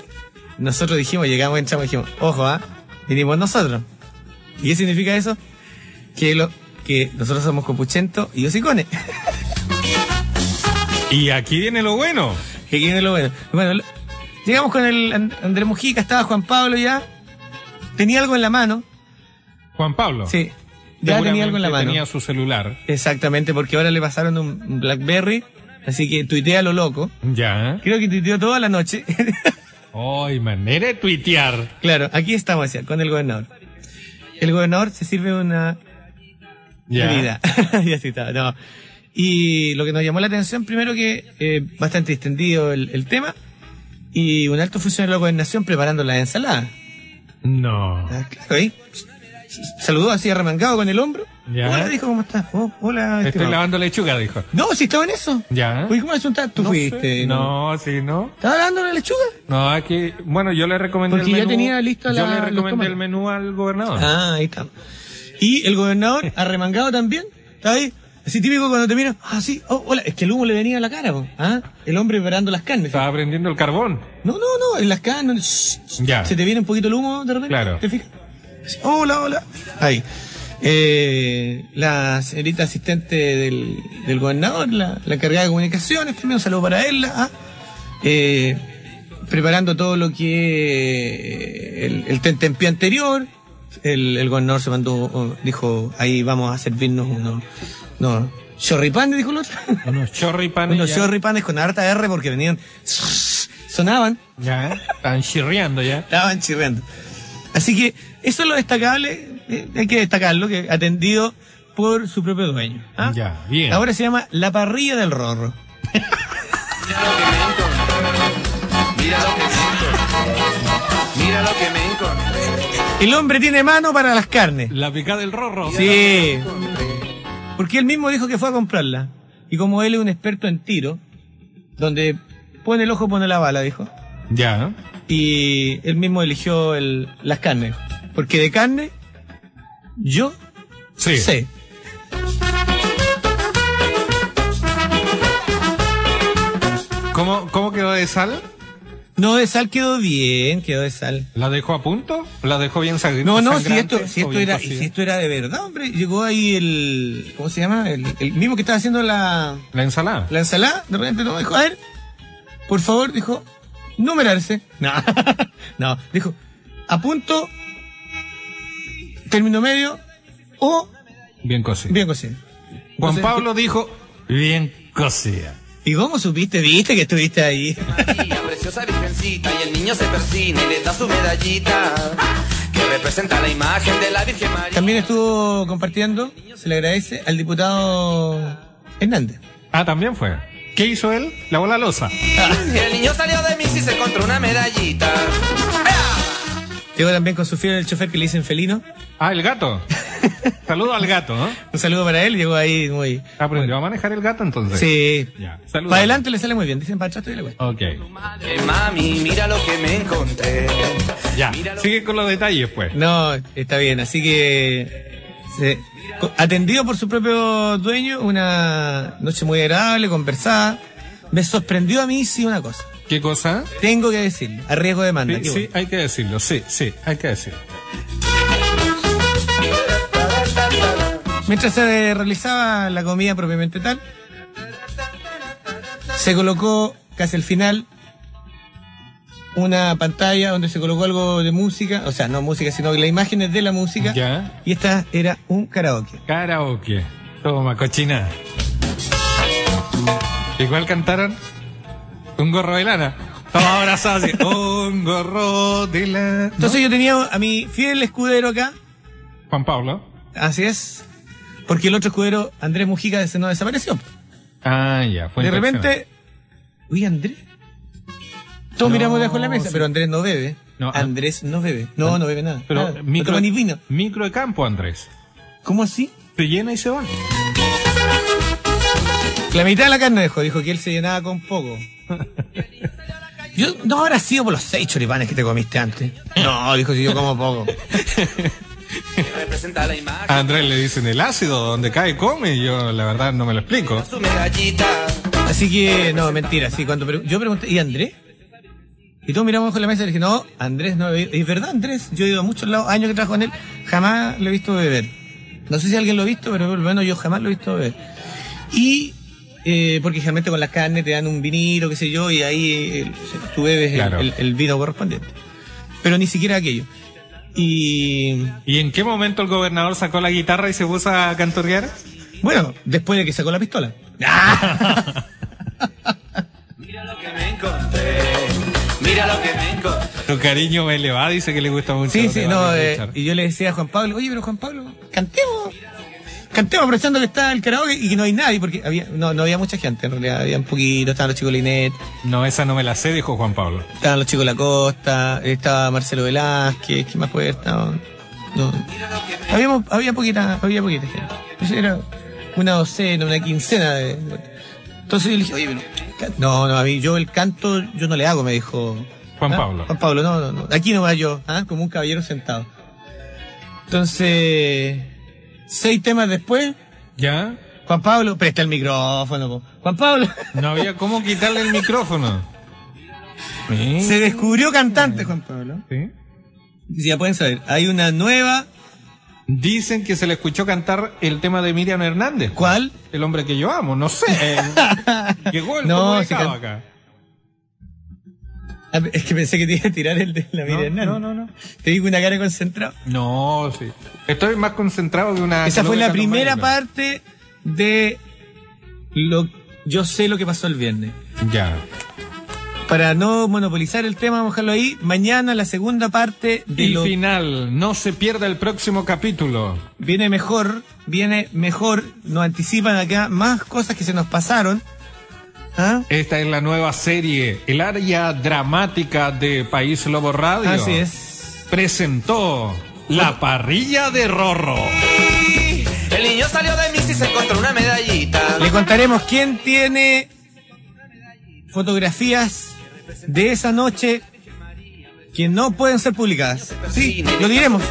nosotros dijimos, llegamos, entramos y dijimos, ojo, ¿ah? Vinimos nosotros. ¿Y qué significa eso? Que lo, que nosotros somos copuchentos y hocicones. y aquí viene lo bueno. que aquí viene lo bueno. Bueno, lo- llegamos con el And- Andrés Mujica, estaba Juan Pablo ya. Tenía algo en la mano. Juan Pablo. Sí. Ya tenía algo en la mano. Tenía su celular. Exactamente, porque ahora le pasaron un Blackberry. Así que tuitea lo loco. Ya. Creo que tuiteó toda la noche. Ay, manera de tuitear. claro, aquí estamos ya, con el gobernador. El gobernador se sirve una Ya. Vida. y así está, no. Y lo que nos llamó la atención, primero que eh, bastante extendido el, el tema, y un alto funcionario de la gobernación preparando la ensalada. No. Ah, claro, ahí. Saludó así arremangado con el hombro. Ya. Hola, dijo, ¿cómo estás? Oh, hola, Estoy estimado. lavando lechuga, dijo. No, si estaba en eso. Ya. Oye, ¿cómo le asuntaste? Tú No fuiste. sé. No, sí, no. ¿Estaba lavando la lechuga? No, aquí, bueno, yo le recomendé Porque el ya tenía listo Yo la- le los recomendé el menú al gobernador. Ah, ahí está. Y el gobernador, arremangado también, está ahí. Así típico cuando te miran, ah, sí, oh, hola, es que el humo le venía a la cara, po. ¿ah? El hombre preparando las carnes. Estaba prendiendo el carbón. No, no, no, en las carnes, shh, shh, Ya. se te viene un poquito el humo de repente. Claro. ¿Te fijas? Así, Hola, hola. Ahí. Eh, la señorita asistente del, del gobernador, la, la encargada de comunicaciones, también un saludo para él, ah, eh, preparando todo lo que el, el tentempié anterior. El, el gobernador se mandó, oh, dijo, ahí vamos a servirnos unos, unos chorripanes, dijo el otro. Unos chorripanes. unos chorripanes con harta R porque venían, sonaban, Ya, están chirriando ya. estaban chirriando. Así que eso es lo destacable, eh, hay que destacarlo, que atendido por su propio dueño. ¿ah? Ya, bien. Ahora se llama La Parrilla del Rorro. Mira lo que me encontré. Mira lo que me encontré. Mira lo que me encontré. El hombre tiene mano para las carnes. La picada del rorro. Sí. Porque él mismo dijo que fue a comprarla. Y como él es un experto en tiro, donde pone el ojo, pone la bala, dijo. Ya. Y él mismo eligió el- las carnes. Porque de carne, yo Sí. sé. ¿Cómo, ¿Cómo quedó de sal? No, de sal quedó bien, quedó de sal. ¿La dejó a punto? ¿La dejó bien sangrienta? No, no, si esto, si esto era, si esto era de verdad, hombre. Llegó ahí el, ¿cómo se llama? El, el mismo que estaba haciendo la, La ensalada. la ensalada, de repente no dijo, a ver, por favor, dijo, numerarse. No, no, dijo, a punto, término medio o Bien cocida. bien cocido. Juan Entonces, Pablo dijo, bien cocida. ¿Y cómo supiste? ¿Viste que estuviste ahí? María, preciosa virgencita, y el niño se persina y le da su medallita, que representa la imagen de la Virgen María. También estuvo compartiendo, se le agradece al diputado Hernández. Ah, también fue. ¿Qué hizo él? Lavó la losa. Y el niño salió de mí y se encontró una medallita. Llegó también con su fiel el chofer que le dicen felino. Ah, el gato. Saludo al gato, ¿no? Un saludo para él, llegó ahí muy... Aprendió a manejar el gato entonces. Sí. Ya. Saludos. Para adelante le sale muy bien, dicen para atrás todavía le cuesta. Ok. Eh, mami, mira lo que me encontré. Ya. Sigue con los detalles, pues. No, está bien, así que se- atendido por su propio dueño, una noche muy agradable, conversada. Me sorprendió a mí sí una cosa. ¿Qué cosa? Tengo que decirlo, a riesgo de demanda. Sí, sí, hay que decirlo. Sí, sí, hay que decirlo. Mientras se realizaba la comida propiamente tal, se colocó casi al final una pantalla donde se colocó algo de música, o sea, no música, sino las imágenes de la música. Ya. Y esta era un karaoke. Karaoke. Toma, cochina. Igual cantaron un gorro de lana. Todos abrazados así. Un gorro de lana. Entonces yo tenía a mi fiel escudero acá, Juan Pablo. así es, porque el otro escudero, Andrés Mujica, se nos desapareció. Ah, ya. Fue de repente, uy, Andrés. Todos No, miramos debajo de la mesa, sí. pero Andrés no bebe. No, ah. Andrés no bebe. No, no bebe nada. Pero nada. No micro, toma ni vino. micro de campo, Andrés. ¿Cómo así? Se llena y se va. La mitad de la carne dejó, dijo que él se llenaba con poco. Yo no habrá sido por los seis choripanes que te comiste antes. No, dijo si yo como poco. A Andrés le dicen el ácido, donde cae come. y Yo, la verdad, no me lo explico. Así que, no, mentira, sí, cuando pre- yo pregunté, ¿y Andrés? Y todos miramos bajo la mesa y le dije, no, Andrés no bebe. Es verdad, Andrés, yo he ido a muchos lados, años que trabajo con él, jamás lo he visto beber. No sé si alguien lo ha visto, pero por lo menos yo jamás lo he visto beber. Y, eh, porque generalmente con las carnes te dan un vinilo, qué sé yo, y ahí eh, tú bebes el- Claro. el, el vino correspondiente. Pero ni siquiera aquello. Y, ¿Y en qué momento el gobernador sacó la guitarra y se puso a canturrear? bueno, después de que sacó la pistola. Mira lo que me encontré. Mira lo que me encontré. Su cariño dice que le gusta mucho. Sí, sí, no, eh, y yo le decía a Juan Pablo, oye, pero Juan Pablo, cantemos. Cantemos aprovechando que está el karaoke y que no hay nadie, porque había, no, no había mucha gente, en realidad, había un poquito, estaban los chicos Linet, No, esa no me la sé, dijo Juan Pablo. estaban los chicos La Costa, estaba Marcelo Velázquez, ¿quién más puede estado? No. Habíamos, había poquita, había poquita gente. Era una docena, una quincena de, Entonces yo le dije, oye, pero, no, no, a mí, yo el canto, yo no le hago, me dijo. Juan ¿Ah? Pablo. Juan Pablo, no, no, no. Aquí no va yo, ¿ah? como un caballero sentado. Entonces, seis temas después, ¿Ya? Juan Pablo, presta el micrófono. po. Juan Pablo No había cómo quitarle el micrófono. Sí. se descubrió cantante, Juan Pablo. Sí. Ya pueden saber, hay una nueva Dicen que se le escuchó cantar el tema de Miriam Hernández. ¿Cuál? El hombre que yo amo, no sé. eh, llegó el No, comunicado se can- acá. Ah, Es que pensé que te iba a tirar el de la No, Miriam Hernández. no, no, no. Te digo una cara concentrada. No, sí. Estoy más concentrado que una. Esa fue la primera parte de lo yo sé lo que pasó el viernes. Ya. Para no monopolizar el tema, vamos a dejarlo ahí. Mañana la segunda parte de Y lo final, no se pierda el próximo capítulo. viene mejor, viene mejor, nos anticipan acá más cosas que se nos pasaron. ¿Ah? Esta es la nueva serie, el área dramática de País Lobo Radio. Así es. Presentó La Parrilla de Rorro. El niño salió de Miss y se encontró una medallita. Le contaremos quién tiene fotografías de esa noche que no pueden ser publicadas. Sí, lo diremos.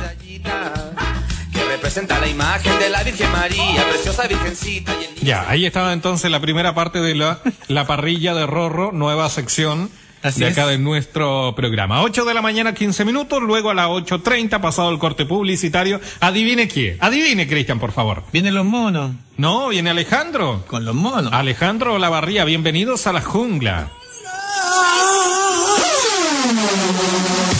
Representa la imagen de la Virgen María, preciosa Virgencita. Y Ya, ahí estaba entonces la primera parte de la, la Parrilla de Rorro, nueva sección. Así de acá es. de nuestro programa. 8 de la mañana, 15 minutos, luego a las 8.30, pasado el corte publicitario. Adivine quién. Adivine, Cristian, por favor. Vienen los monos. No, viene Alejandro. Con los monos. Alejandro Olavarría, bienvenidos a la jungla.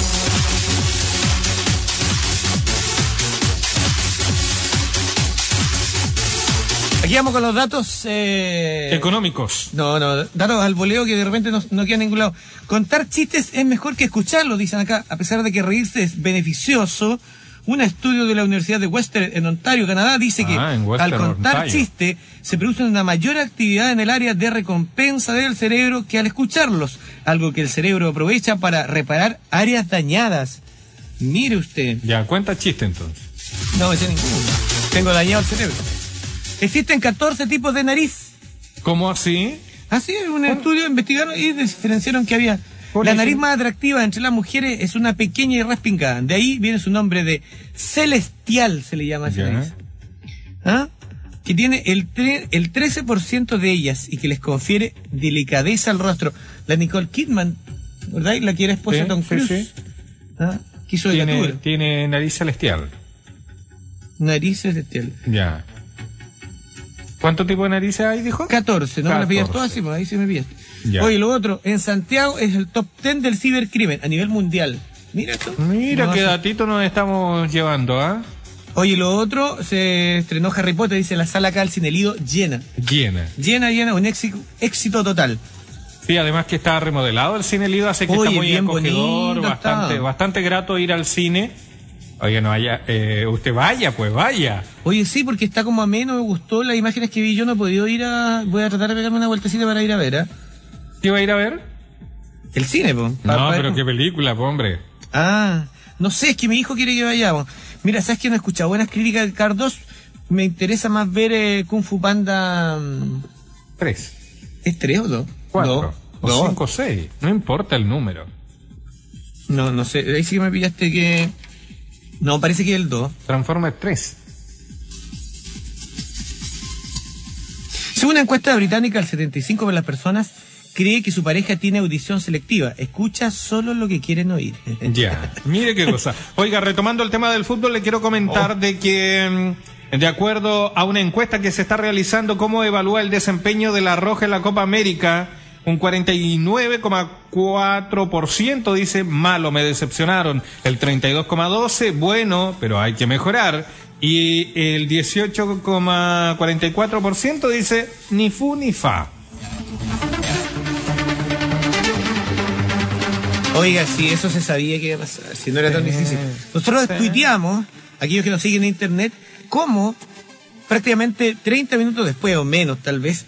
Aquí vamos con los datos. eh, Económicos. No, no, datos al voleo que de repente no, no quedan en ningún lado. Contar chistes es mejor que escucharlos, dicen acá, a pesar de que reírse es beneficioso. Un estudio de la Universidad de Western en Ontario, Canadá, dice que Ah, en Western, al contar Ontario. chistes se produce una mayor actividad en el área de recompensa del cerebro que al escucharlos, algo que el cerebro aprovecha para reparar áreas dañadas. Mire usted. Ya, cuenta chiste entonces. No sé ninguno. Tengo dañado el cerebro. Existen 14 tipos de nariz. ¿Cómo así? Así es, un estudio investigaron y diferenciaron que había. La nariz más atractiva entre las mujeres es una pequeña y respingada. De ahí viene su nombre de celestial, se le llama a esa nariz. ¿Ah? Que tiene el, tre- el 13% de ellas y que les confiere delicadeza al rostro. La Nicole Kidman, ¿verdad? La que era esposa Sí, de Tom sí, Cruise. sí. ¿Ah? Tiene, tiene nariz celestial. Nariz celestial. Ya. ¿Cuánto tipo de narices hay, dijo? 14, no me la pillas 14. todas, sí, pues ahí se me pillas. Ya. Oye, lo otro, en Santiago es el top 10 del cibercrimen a nivel mundial. Mira esto. Mira No, qué sí. datito nos estamos llevando, ¿ah? Oye, lo otro, se estrenó Harry Potter, dice la sala acá del Cine Lido llena. Llena. Llena, llena, un éxito, éxito total. Sí, además que está remodelado el cine Lido, así que Oye, está muy bien acogedor, bastante, está. bastante grato ir al cine. Oye, no vaya, eh, usted vaya, pues vaya. Oye, sí, porque está como ameno, me gustó las imágenes que vi. Yo no he podido ir a. Voy a tratar de pegarme una vueltecita para ir a ver, ¿ah? ¿Qué va a ir a ver? El cine, po. Pa- No, pero qué película, pues, hombre. Ah, no sé, es que mi hijo quiere que vayamos. Mira, ¿sabes que no he escuchado buenas críticas de Cars 2? Me interesa más ver eh, Kung Fu Panda. mm, Tres, ¿Es tres o dos? cuatro, Dos. o Dos. cinco, seis. No importa el número. No, no sé. Ahí sí que me pillaste que. No, parece que es el 2. Transformers 3. Según una encuesta británica, el 75% de las personas cree que su pareja tiene audición selectiva. Escucha solo lo que quieren oír. Ya, mire qué cosa. Oiga, retomando el tema del fútbol, le quiero Oh. comentar de que, mm, de acuerdo a una encuesta que se está realizando, cómo evalúa el desempeño de la Roja en la Copa América, un 49,4% dice, malo, me decepcionaron. El 32,12%, bueno, pero hay que mejorar. Y el 18,44% dice, ni fu ni fa. Oiga, si eso se sabía que iba a pasar, si no era tan difícil. Nosotros tuiteamos, aquellos que nos siguen en internet, cómo prácticamente 30 minutos después o menos tal vez,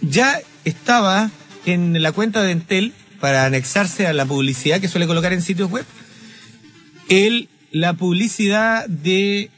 ya estaba en la cuenta de Entel para anexarse a la publicidad que suele colocar en sitios web, el, la publicidad de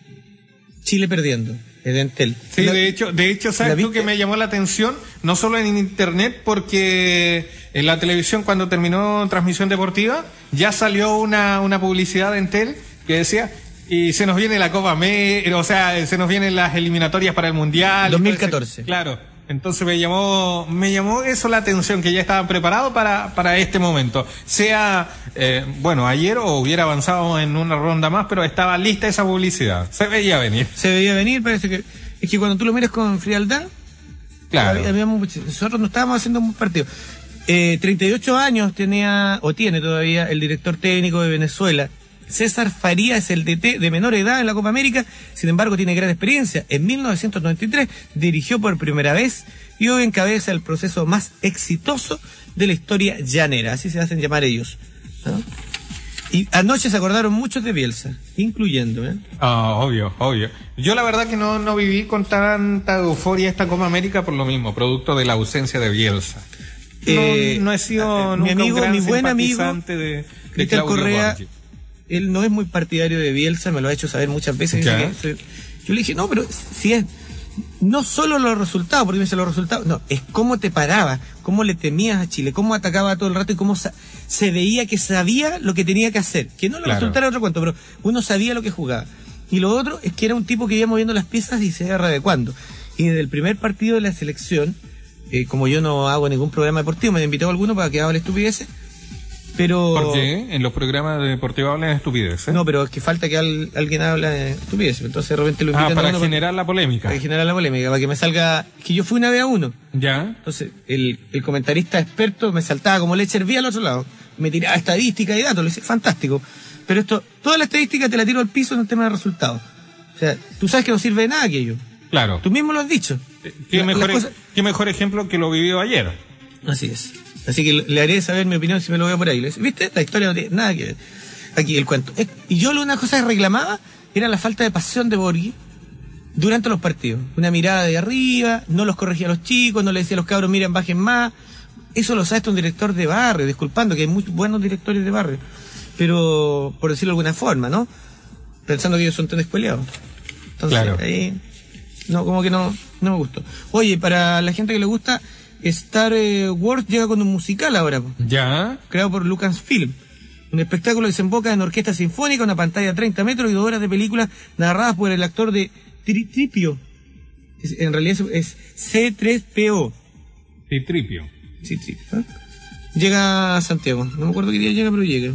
Chile perdiendo, es de Entel. Sí, La- de hecho, de hecho, ¿La ¿sabes tú que me llamó la atención? No solo en internet, porque en la televisión cuando terminó transmisión deportiva, ya salió una, una publicidad de Entel que decía, y se nos viene la Copa América, o sea, se nos vienen las eliminatorias para el Mundial. y todo 2014. ese- Claro. Entonces me llamó, me llamó eso la atención, que ya estaban preparados para, para este momento. Sea, eh, bueno, ayer o hubiera avanzado en una ronda más, pero estaba lista esa publicidad. Se veía venir. Se veía venir, parece que. Es que cuando tú lo miras con frialdad, Claro. habíamos- nosotros no estábamos haciendo un partido. Eh, 38 años tenía, o tiene todavía, el director técnico de Venezuela. César Faría es el DT de menor edad en la Copa América, sin embargo tiene gran experiencia. En 1993 dirigió por primera vez y hoy encabeza el proceso más exitoso de la historia llanera, así se hacen llamar ellos. ¿no? Y anoche se acordaron muchos de Bielsa, incluyendo, ¿eh? Ah, obvio, obvio. Yo la verdad que no, no viví con tanta euforia esta Copa América por lo mismo, producto de la ausencia de Bielsa. No, Eh, no he sido eh, nunca mi amigo, un gran mi buen amigo, de, de Cristian Correa. Él no es muy partidario de Bielsa, me lo ha hecho saber muchas veces. Que yo le dije, no, pero si es, no solo los resultados, porque me dice los resultados, no, es cómo te paraba, cómo le temías a Chile, cómo atacaba todo el rato y cómo se veía que sabía lo que tenía que hacer. Que no Claro. resultara otro cuento, pero uno sabía lo que jugaba. Y lo otro es que era un tipo que iba moviendo las piezas y se iba readecuando. Y desde el primer partido de la selección, eh, como yo no hago ningún programa deportivo, me invitó a alguno para que hable estupideces. Pero. ¿Por qué? En los programas deportivos hablan de estupidez, ¿eh? No, pero es que falta que al- alguien hable de estupideces. Entonces de repente lo ah, invitan a para generar la polémica. para generar la polémica, para que me salga. Que yo fui una vez a uno. ¿Ya? Entonces, el, el comentarista experto me saltaba como leche hervía al otro lado. Me tiraba estadística y datos, le dice, fantástico. Pero esto, toda la estadística te la tiro al piso en un tema de resultados. O sea, tú sabes que no sirve de nada aquello. Claro. Tú mismo lo has dicho. ¿Qué La- mejor, cosas- ¿Qué mejor ejemplo que lo vivió ayer? Así es. Así que le haré saber mi opinión si me lo veo por ahí. Le dice, ¿Viste? La historia no tiene nada que ver. Aquí el cuento. Y yo una cosa que reclamaba era la falta de pasión de Borghi durante los partidos. Una mirada de arriba, no los corregía a los chicos, no le decía a los cabros, miren, bajen más. Eso lo sabe hasta un director de barrio, disculpando que hay muy buenos directores de barrio. Pero, por decirlo de alguna forma, ¿no? Pensando que ellos son tan escueleados. Entonces, Claro. ahí, no, como que no, no me gustó. Oye, para la gente que le gusta, Star eh, Wars llega con un musical ahora, ¿Ya? creado por Lucasfilm. Un espectáculo que desemboca en orquesta sinfónica, una pantalla de 30 metros y dos horas de película narradas por el actor de Tri- Tripio. Es- en realidad es, es C3PO. Citripio. Sí, sí. ¿eh? Llega a Santiago. No me acuerdo qué día llega, pero llega.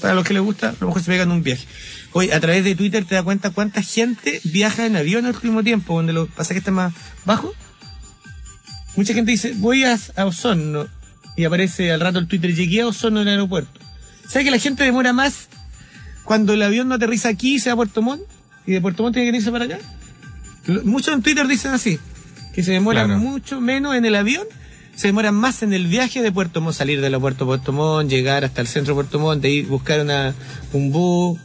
Para los que les gusta, a lo mejor se pegan un viaje. Hoy, a través de Twitter te das cuenta cuánta gente viaja en avión al último tiempo, donde los pasajes están más bajos. Mucha gente dice, voy a, a Osorno. Y aparece al rato el Twitter, llegué a Osorno en el aeropuerto. ¿Sabes que la gente demora más cuando el avión no aterriza aquí y se va a Puerto Montt? Y de Puerto Montt tiene que irse para acá. Muchos en Twitter dicen así, que se demoran Claro. mucho menos en el avión, se demoran más en el viaje de Puerto Montt, salir del aeropuerto de Puerto Montt, llegar hasta el centro de Puerto Montt, de ir buscar una, un bus,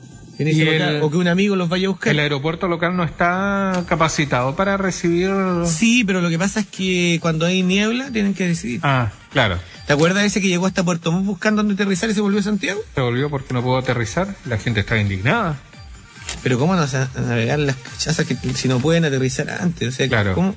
acá, el- o que un amigo los vaya a buscar. El aeropuerto local no está capacitado para recibir... Sí, pero lo que pasa es que cuando hay niebla tienen que decidir. Ah, claro. ¿Te acuerdas de ese que llegó hasta Puerto Montt buscando dónde aterrizar y se volvió a Santiago? Se volvió porque no pudo aterrizar. La gente estaba indignada. Pero ¿cómo nos a, a navegar las cachazas que si no pueden aterrizar antes? O sea, Claro. ¿cómo,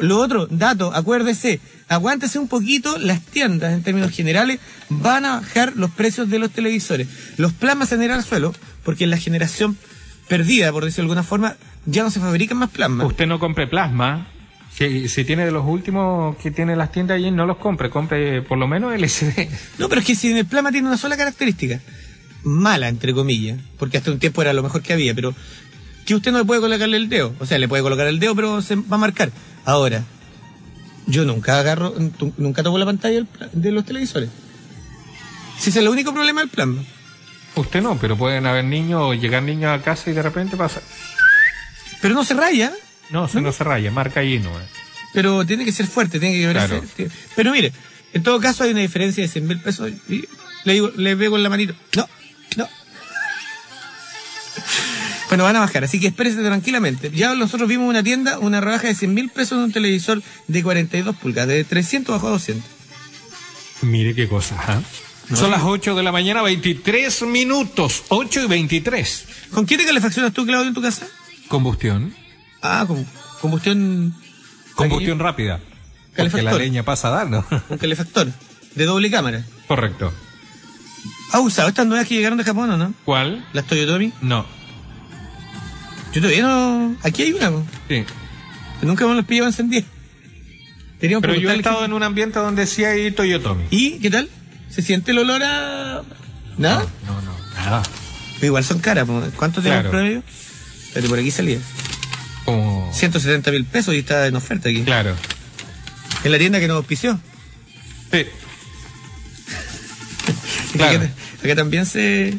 Lo otro, dato, acuérdese, aguántese un poquito, las tiendas en términos generales van a bajar los precios de los televisores. Los plasmas se generan al suelo, porque en la generación perdida, por decirlo de alguna forma, ya no se fabrican más plasmas. Usted no compre plasma. Si, si tiene de los últimos que tiene las tiendas allí, no los compre. Compre por lo menos LCD. No, pero es que si en el plasma tiene una sola característica, mala, entre comillas, porque hasta un tiempo era lo mejor que había, pero que usted no le puede colocarle el dedo. O sea, le puede colocar el dedo, pero se va a marcar. Ahora, yo nunca agarro, nunca toco la pantalla de los televisores. Si ese es el único problema del plasma. Usted no, pero pueden haber niños o llegar niños a casa y de repente pasa. Pero no se raya, No, se no se raya, marca allí no. pero tiene que ser fuerte, tiene que verse. Claro. Pero mire, en todo caso hay una diferencia de 100 mil pesos. Y le digo, le pego en la manito. No, Bueno, van a bajar, así que espérese tranquilamente. Ya nosotros vimos una tienda, una rebaja de 100 mil pesos en un televisor de 42 pulgadas, de 300 bajó a 200. Mire qué cosa, ¿ah? Son las 8 de la mañana, 23 minutos. 8 y 23. ¿Con qué te calefaccionas tú, Claudio, en tu casa? Combustión. Ah, con combustión... Combustión rápida. Porque la leña pasa a dar, ¿no? Un calefactor, de doble cámara. Correcto. ¿Ha usado estas nuevas que llegaron de Japón o no? ¿Cuál? Las Toyotomi. No. Yo todavía no... Aquí hay una. Sí. Nunca me las pillado encendidas. Teníamos Pero yo he estado en un ambiente donde sí hay Toyotomi. ¿Y qué tal? ¿Se siente el olor a...? ¿Nada? No, no, nada. Igual son caras. ¿Cuánto tenemos Claro. promedio? Espérate, por aquí salía. Como... 170 mil pesos y está en oferta aquí. Claro. En la tienda que nos auspició. Sí. Claro. Acá, acá también se...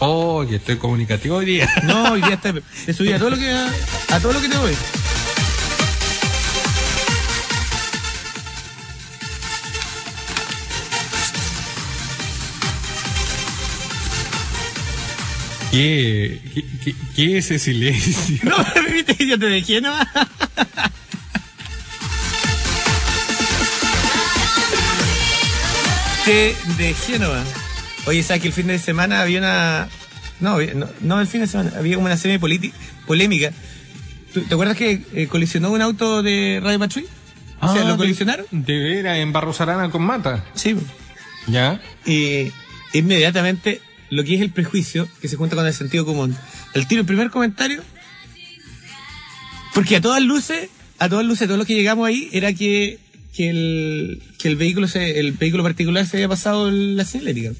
Oh, que estoy comunicativo hoy día. No, hoy día está... Le subí a todo lo que, a todo lo que te doy. ¿Qué, qué, es ese silencio? No, viste, yo te dejé, ¿no? Te dejé, ¿no? Oye, ¿sabes que el fin de semana había una... No, no, no el fin de semana, había como una serie polémica. ¿Tú- ¿Te acuerdas que eh, colisionó un auto de Radio Patrulli? O sea, Ah, ¿lo de- colisionaron? De veras, en Barros Arana con Mata. Sí. ¿Ya? Y inmediatamente lo que es el prejuicio que se junta con el sentido común. El tiro, el primer comentario. Porque a todas luces, a todas luces, todo lo que llegamos ahí era que, que el, que el vehículo se, el vehículo particular se había pasado la señalética.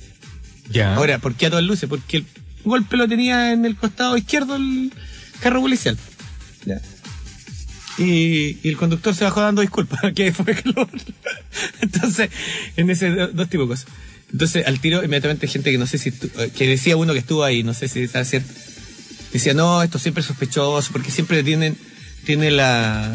Ya. Ahora, ¿por qué a todas luces? Porque el golpe lo tenía en el costado izquierdo el carro policial. Ya. Y, y el conductor se bajó dando disculpas, que fue lo- Entonces, en ese do- dos tipos de cosas. Entonces, al tiro, inmediatamente gente que no sé si, eh, que decía uno que estuvo ahí, no sé si está cierto, decía, no, esto siempre es sospechoso, porque siempre tienen, tiene la,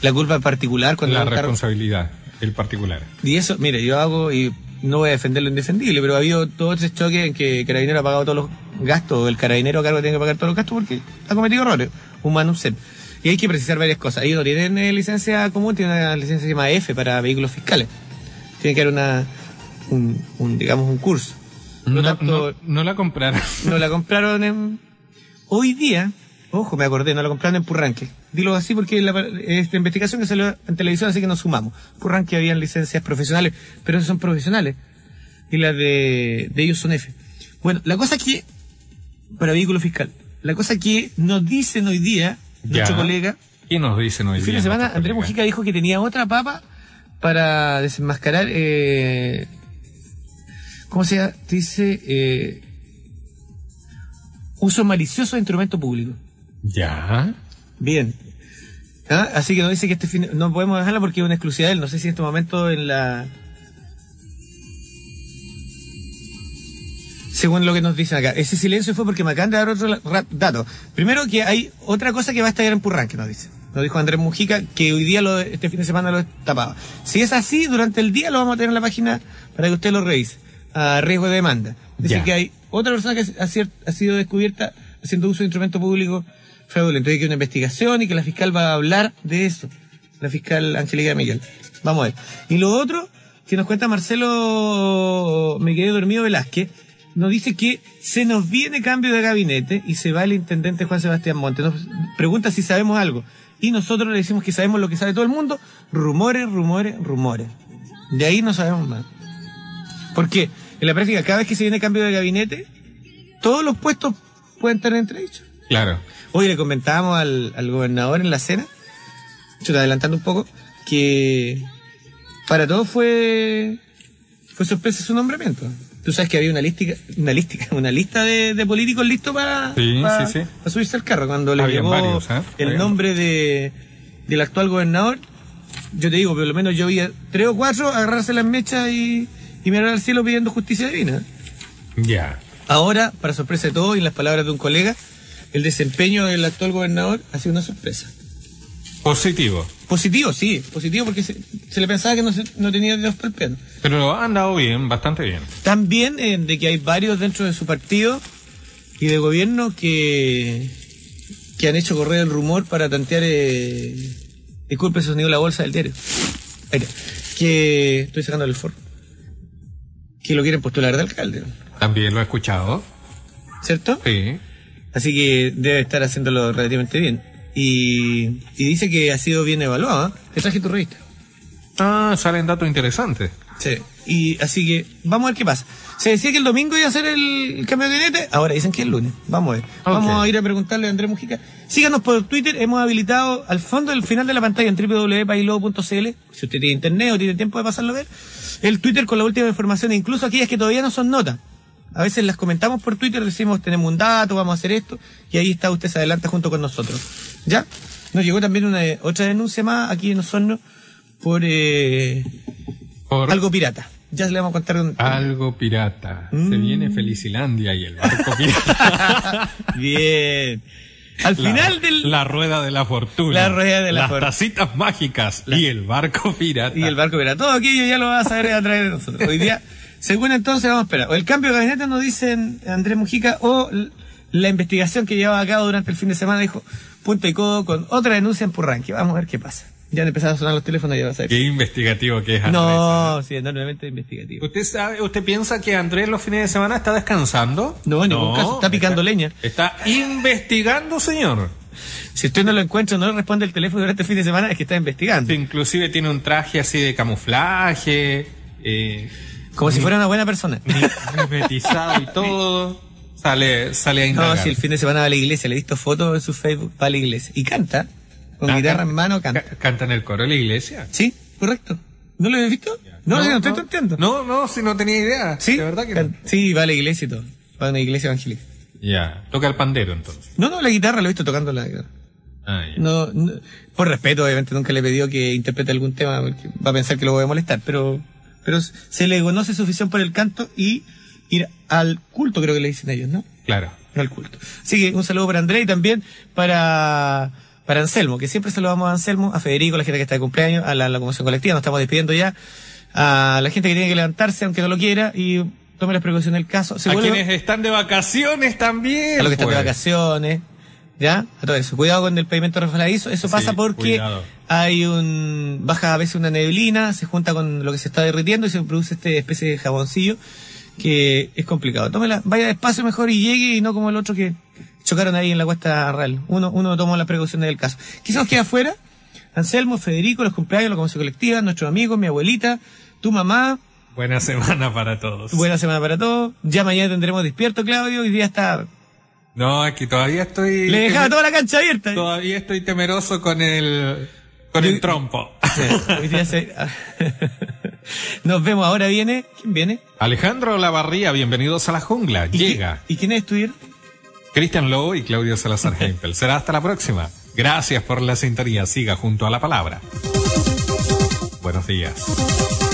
la culpa particular cuando la carro- responsabilidad, el particular. y eso, mire, yo hago y no voy a defender lo indefendible, pero ha habido dos o tres choques en que el carabinero ha pagado todos los gastos, el carabinero a cargo tiene que pagar todos los gastos porque ha cometido errores, un manus set. Y hay que precisar varias cosas. Ellos no tienen eh, licencia común, tienen una licencia que se llama F para vehículos fiscales. Tiene que haber una, un, un, digamos, un curso. No, tanto, no, no la compraron. no la compraron en... Hoy día, ojo, me acordé, no la compraron en Purranque. Dilo así porque la, esta investigación que salió en televisión, así que nos sumamos. Purranque habían licencias profesionales, pero esas son profesionales. Y las de, de ellos son F. Bueno, la cosa que, para vehículo fiscal, la cosa que nos dicen hoy día, nuestro Ya. colega, ¿Qué nos dicen hoy el fin día de semana, Andrés? Mujica dijo que tenía otra papa para desenmascarar, eh, ¿cómo se llama? Dice, eh, uso malicioso de instrumento público. Ya. Bien. ¿Ah? Así que nos dice que este fin, no podemos dejarla porque es una exclusividad de él. No sé si en este momento en la... Según lo que nos dicen acá. Ese silencio fue porque me acaban de dar otro dato. Primero que hay otra cosa que va a estallar en Purranque, nos dice. Nos dijo Andrés Mujica que hoy día, lo, este fin de semana lo tapaba. Si es así, durante el día lo vamos a tener en la página para que usted lo revise. A riesgo de demanda. Dice Ya. que hay otra persona que ha sido descubierta haciendo uso de instrumento público fraudulento. Hay que una investigación y que la fiscal va a hablar de eso. La fiscal Angélica Miguel. Vamos a ver. Y lo otro que nos cuenta Marcelo Me quedé dormido Velázquez, nos dice que se nos viene cambio de gabinete y se va el intendente Juan Sebastián Monte. Nos pregunta si sabemos algo. Y nosotros le decimos que sabemos lo que sabe todo el mundo. Rumores, rumores, rumores. De ahí no sabemos más. Porque en la práctica, cada vez que se viene cambio de gabinete, todos los puestos pueden estar entredichos. Claro. Hoy le comentábamos al, al gobernador en la cena, yo adelantando un poco, que para todos fue, fue sorpresa su nombramiento. Tú sabes que había una lista, una lista, una lista de, de políticos listos para, Sí, para, sí, sí. para subirse al carro. Cuando le llegó varios, ¿eh? el Habían- nombre de, del actual gobernador, yo te digo, por lo menos yo vi a tres o cuatro agarrarse las mechas y, y mirar al cielo pidiendo justicia divina. Ya. Ahora, para sorpresa de todos y en las palabras de un colega, el desempeño del actual gobernador ha sido una sorpresa. Positivo. Positivo, sí, positivo porque se, se le pensaba que no, se- no tenía dedos para el piano. Pero ha andado bien, bastante bien. También eh, de que hay varios dentro de su partido y de gobierno que, que han hecho correr el rumor para tantear, eh, disculpe, se sonido la bolsa del diario. Que estoy sacando el foro. Que lo quieren postular de alcalde, También lo he escuchado. ¿cierto? Sí. Así que debe estar haciéndolo relativamente bien. Y, y dice que ha sido bien evaluado. ¿eh? Te traje tu revista. Ah, salen datos interesantes. Sí. Y así que vamos a ver qué pasa. Se decía que el domingo iba a ser el cambio de gabinete, ahora dicen que el lunes. Vamos a ver. Vamos a ir a preguntarle a Andrés Mujica. Síganos por Twitter, hemos habilitado al fondo del final de la pantalla en www.pailobo.cl, si usted tiene internet o tiene tiempo de pasarlo a ver, el Twitter con la última información, incluso aquellas que todavía no son notas. A veces las comentamos por Twitter, decimos tenemos un dato, vamos a hacer esto, y ahí está usted se adelanta junto con nosotros. ¿Ya? Nos llegó también una otra denuncia más aquí en Osorno por, eh, Por algo pirata. Ya le vamos a contar un... algo pirata. Se Mm. viene Felicilandia y el barco pirata. Bien. Al La- final del... La rueda de la fortuna. La rueda de la Las fortuna. tacitas mágicas y el barco pirata. Y el barco pirata. Todo aquello ya lo vas a saber a través de nosotros. Hoy día, según entonces, vamos a esperar. O el cambio de gabinete nos dicen Andrés Mujica, o la investigación que llevaba a cabo durante el fin de semana dijo punto y codo con otra denuncia en Purranque. Vamos a ver qué pasa. Ya han empezado a sonar los teléfonos y ya vas a ver. Qué investigativo que es Andrés. No, sí, enormemente investigativo. ¿Usted sabe, usted piensa que Andrés los fines de semana está descansando? No, en ningún caso, está picando leña. Está investigando, señor. Si usted no lo encuentra, no le responde el teléfono durante el fin de semana, es que está investigando. Inclusive tiene un traje así de camuflaje, eh, Como si fuera una buena persona. mimetizado y todo. Sale, sale a No, indagar. si el fin de semana va a la iglesia, le he visto fotos en su Facebook, va a la iglesia. Y canta, con Ah, guitarra en mano, canta. ca- ¿Canta en el coro de la iglesia? Sí, correcto. ¿No lo habías visto? No, no, no, estoy tonteando. No, no, si no tenía idea. Sí, De verdad que no. Sí, va a la iglesia y todo. Va a una iglesia evangélica. Ya, toca el pandero entonces. No, no, la guitarra lo he visto tocando la guitarra. Ah, ya. No, no- por respeto, obviamente nunca le he pedido que interprete algún tema porque va a pensar que lo voy a molestar, pero, pero se le conoce suficiente por el canto y ir al culto, creo que le dicen ellos, ¿no? Claro. al culto. Así que un saludo para André y también para, para Anselmo, que siempre saludamos a Anselmo, a Federico, a la gente que está de cumpleaños, a la locomoción colectiva, nos estamos despidiendo ya, a la gente que tiene que levantarse aunque no lo quiera y tome las precauciones del caso. Se a vuelve- quienes están de vacaciones también. a los que están de pues. vacaciones, ¿ya? Todo eso. Cuidado con el pavimento resbaladizo. Eso Sí, pasa porque cuidado. hay un, baja a veces una neblina, se junta con lo que se está derritiendo y se produce esta especie de jaboncillo que es complicado. Tómela, vaya despacio mejor y llegue y no como el otro que chocaron ahí en la cuesta real. Uno, uno tomó las precauciones del caso. ¿Quién se nos queda afuera? Anselmo, Federico, los cumpleaños, la convención colectiva, nuestros amigos, mi abuelita, tu mamá, Buena semana para todos. buena semana para todos. Ya mañana tendremos despierto, Claudio, hoy día está... No, es que todavía estoy. Le dejaba toda la cancha abierta. Todavía estoy temeroso con el. con el trompo. Sí, Nos vemos, ahora viene. ¿Quién viene? Alejandro Lavarría, bienvenidos a la jungla. ¿Y Llega. ¿Y quién es estudiar? Cristian Lobo y Claudio Salazar Hempel. Será hasta la próxima. Gracias por la sintonía. Siga junto a la palabra. Buenos días.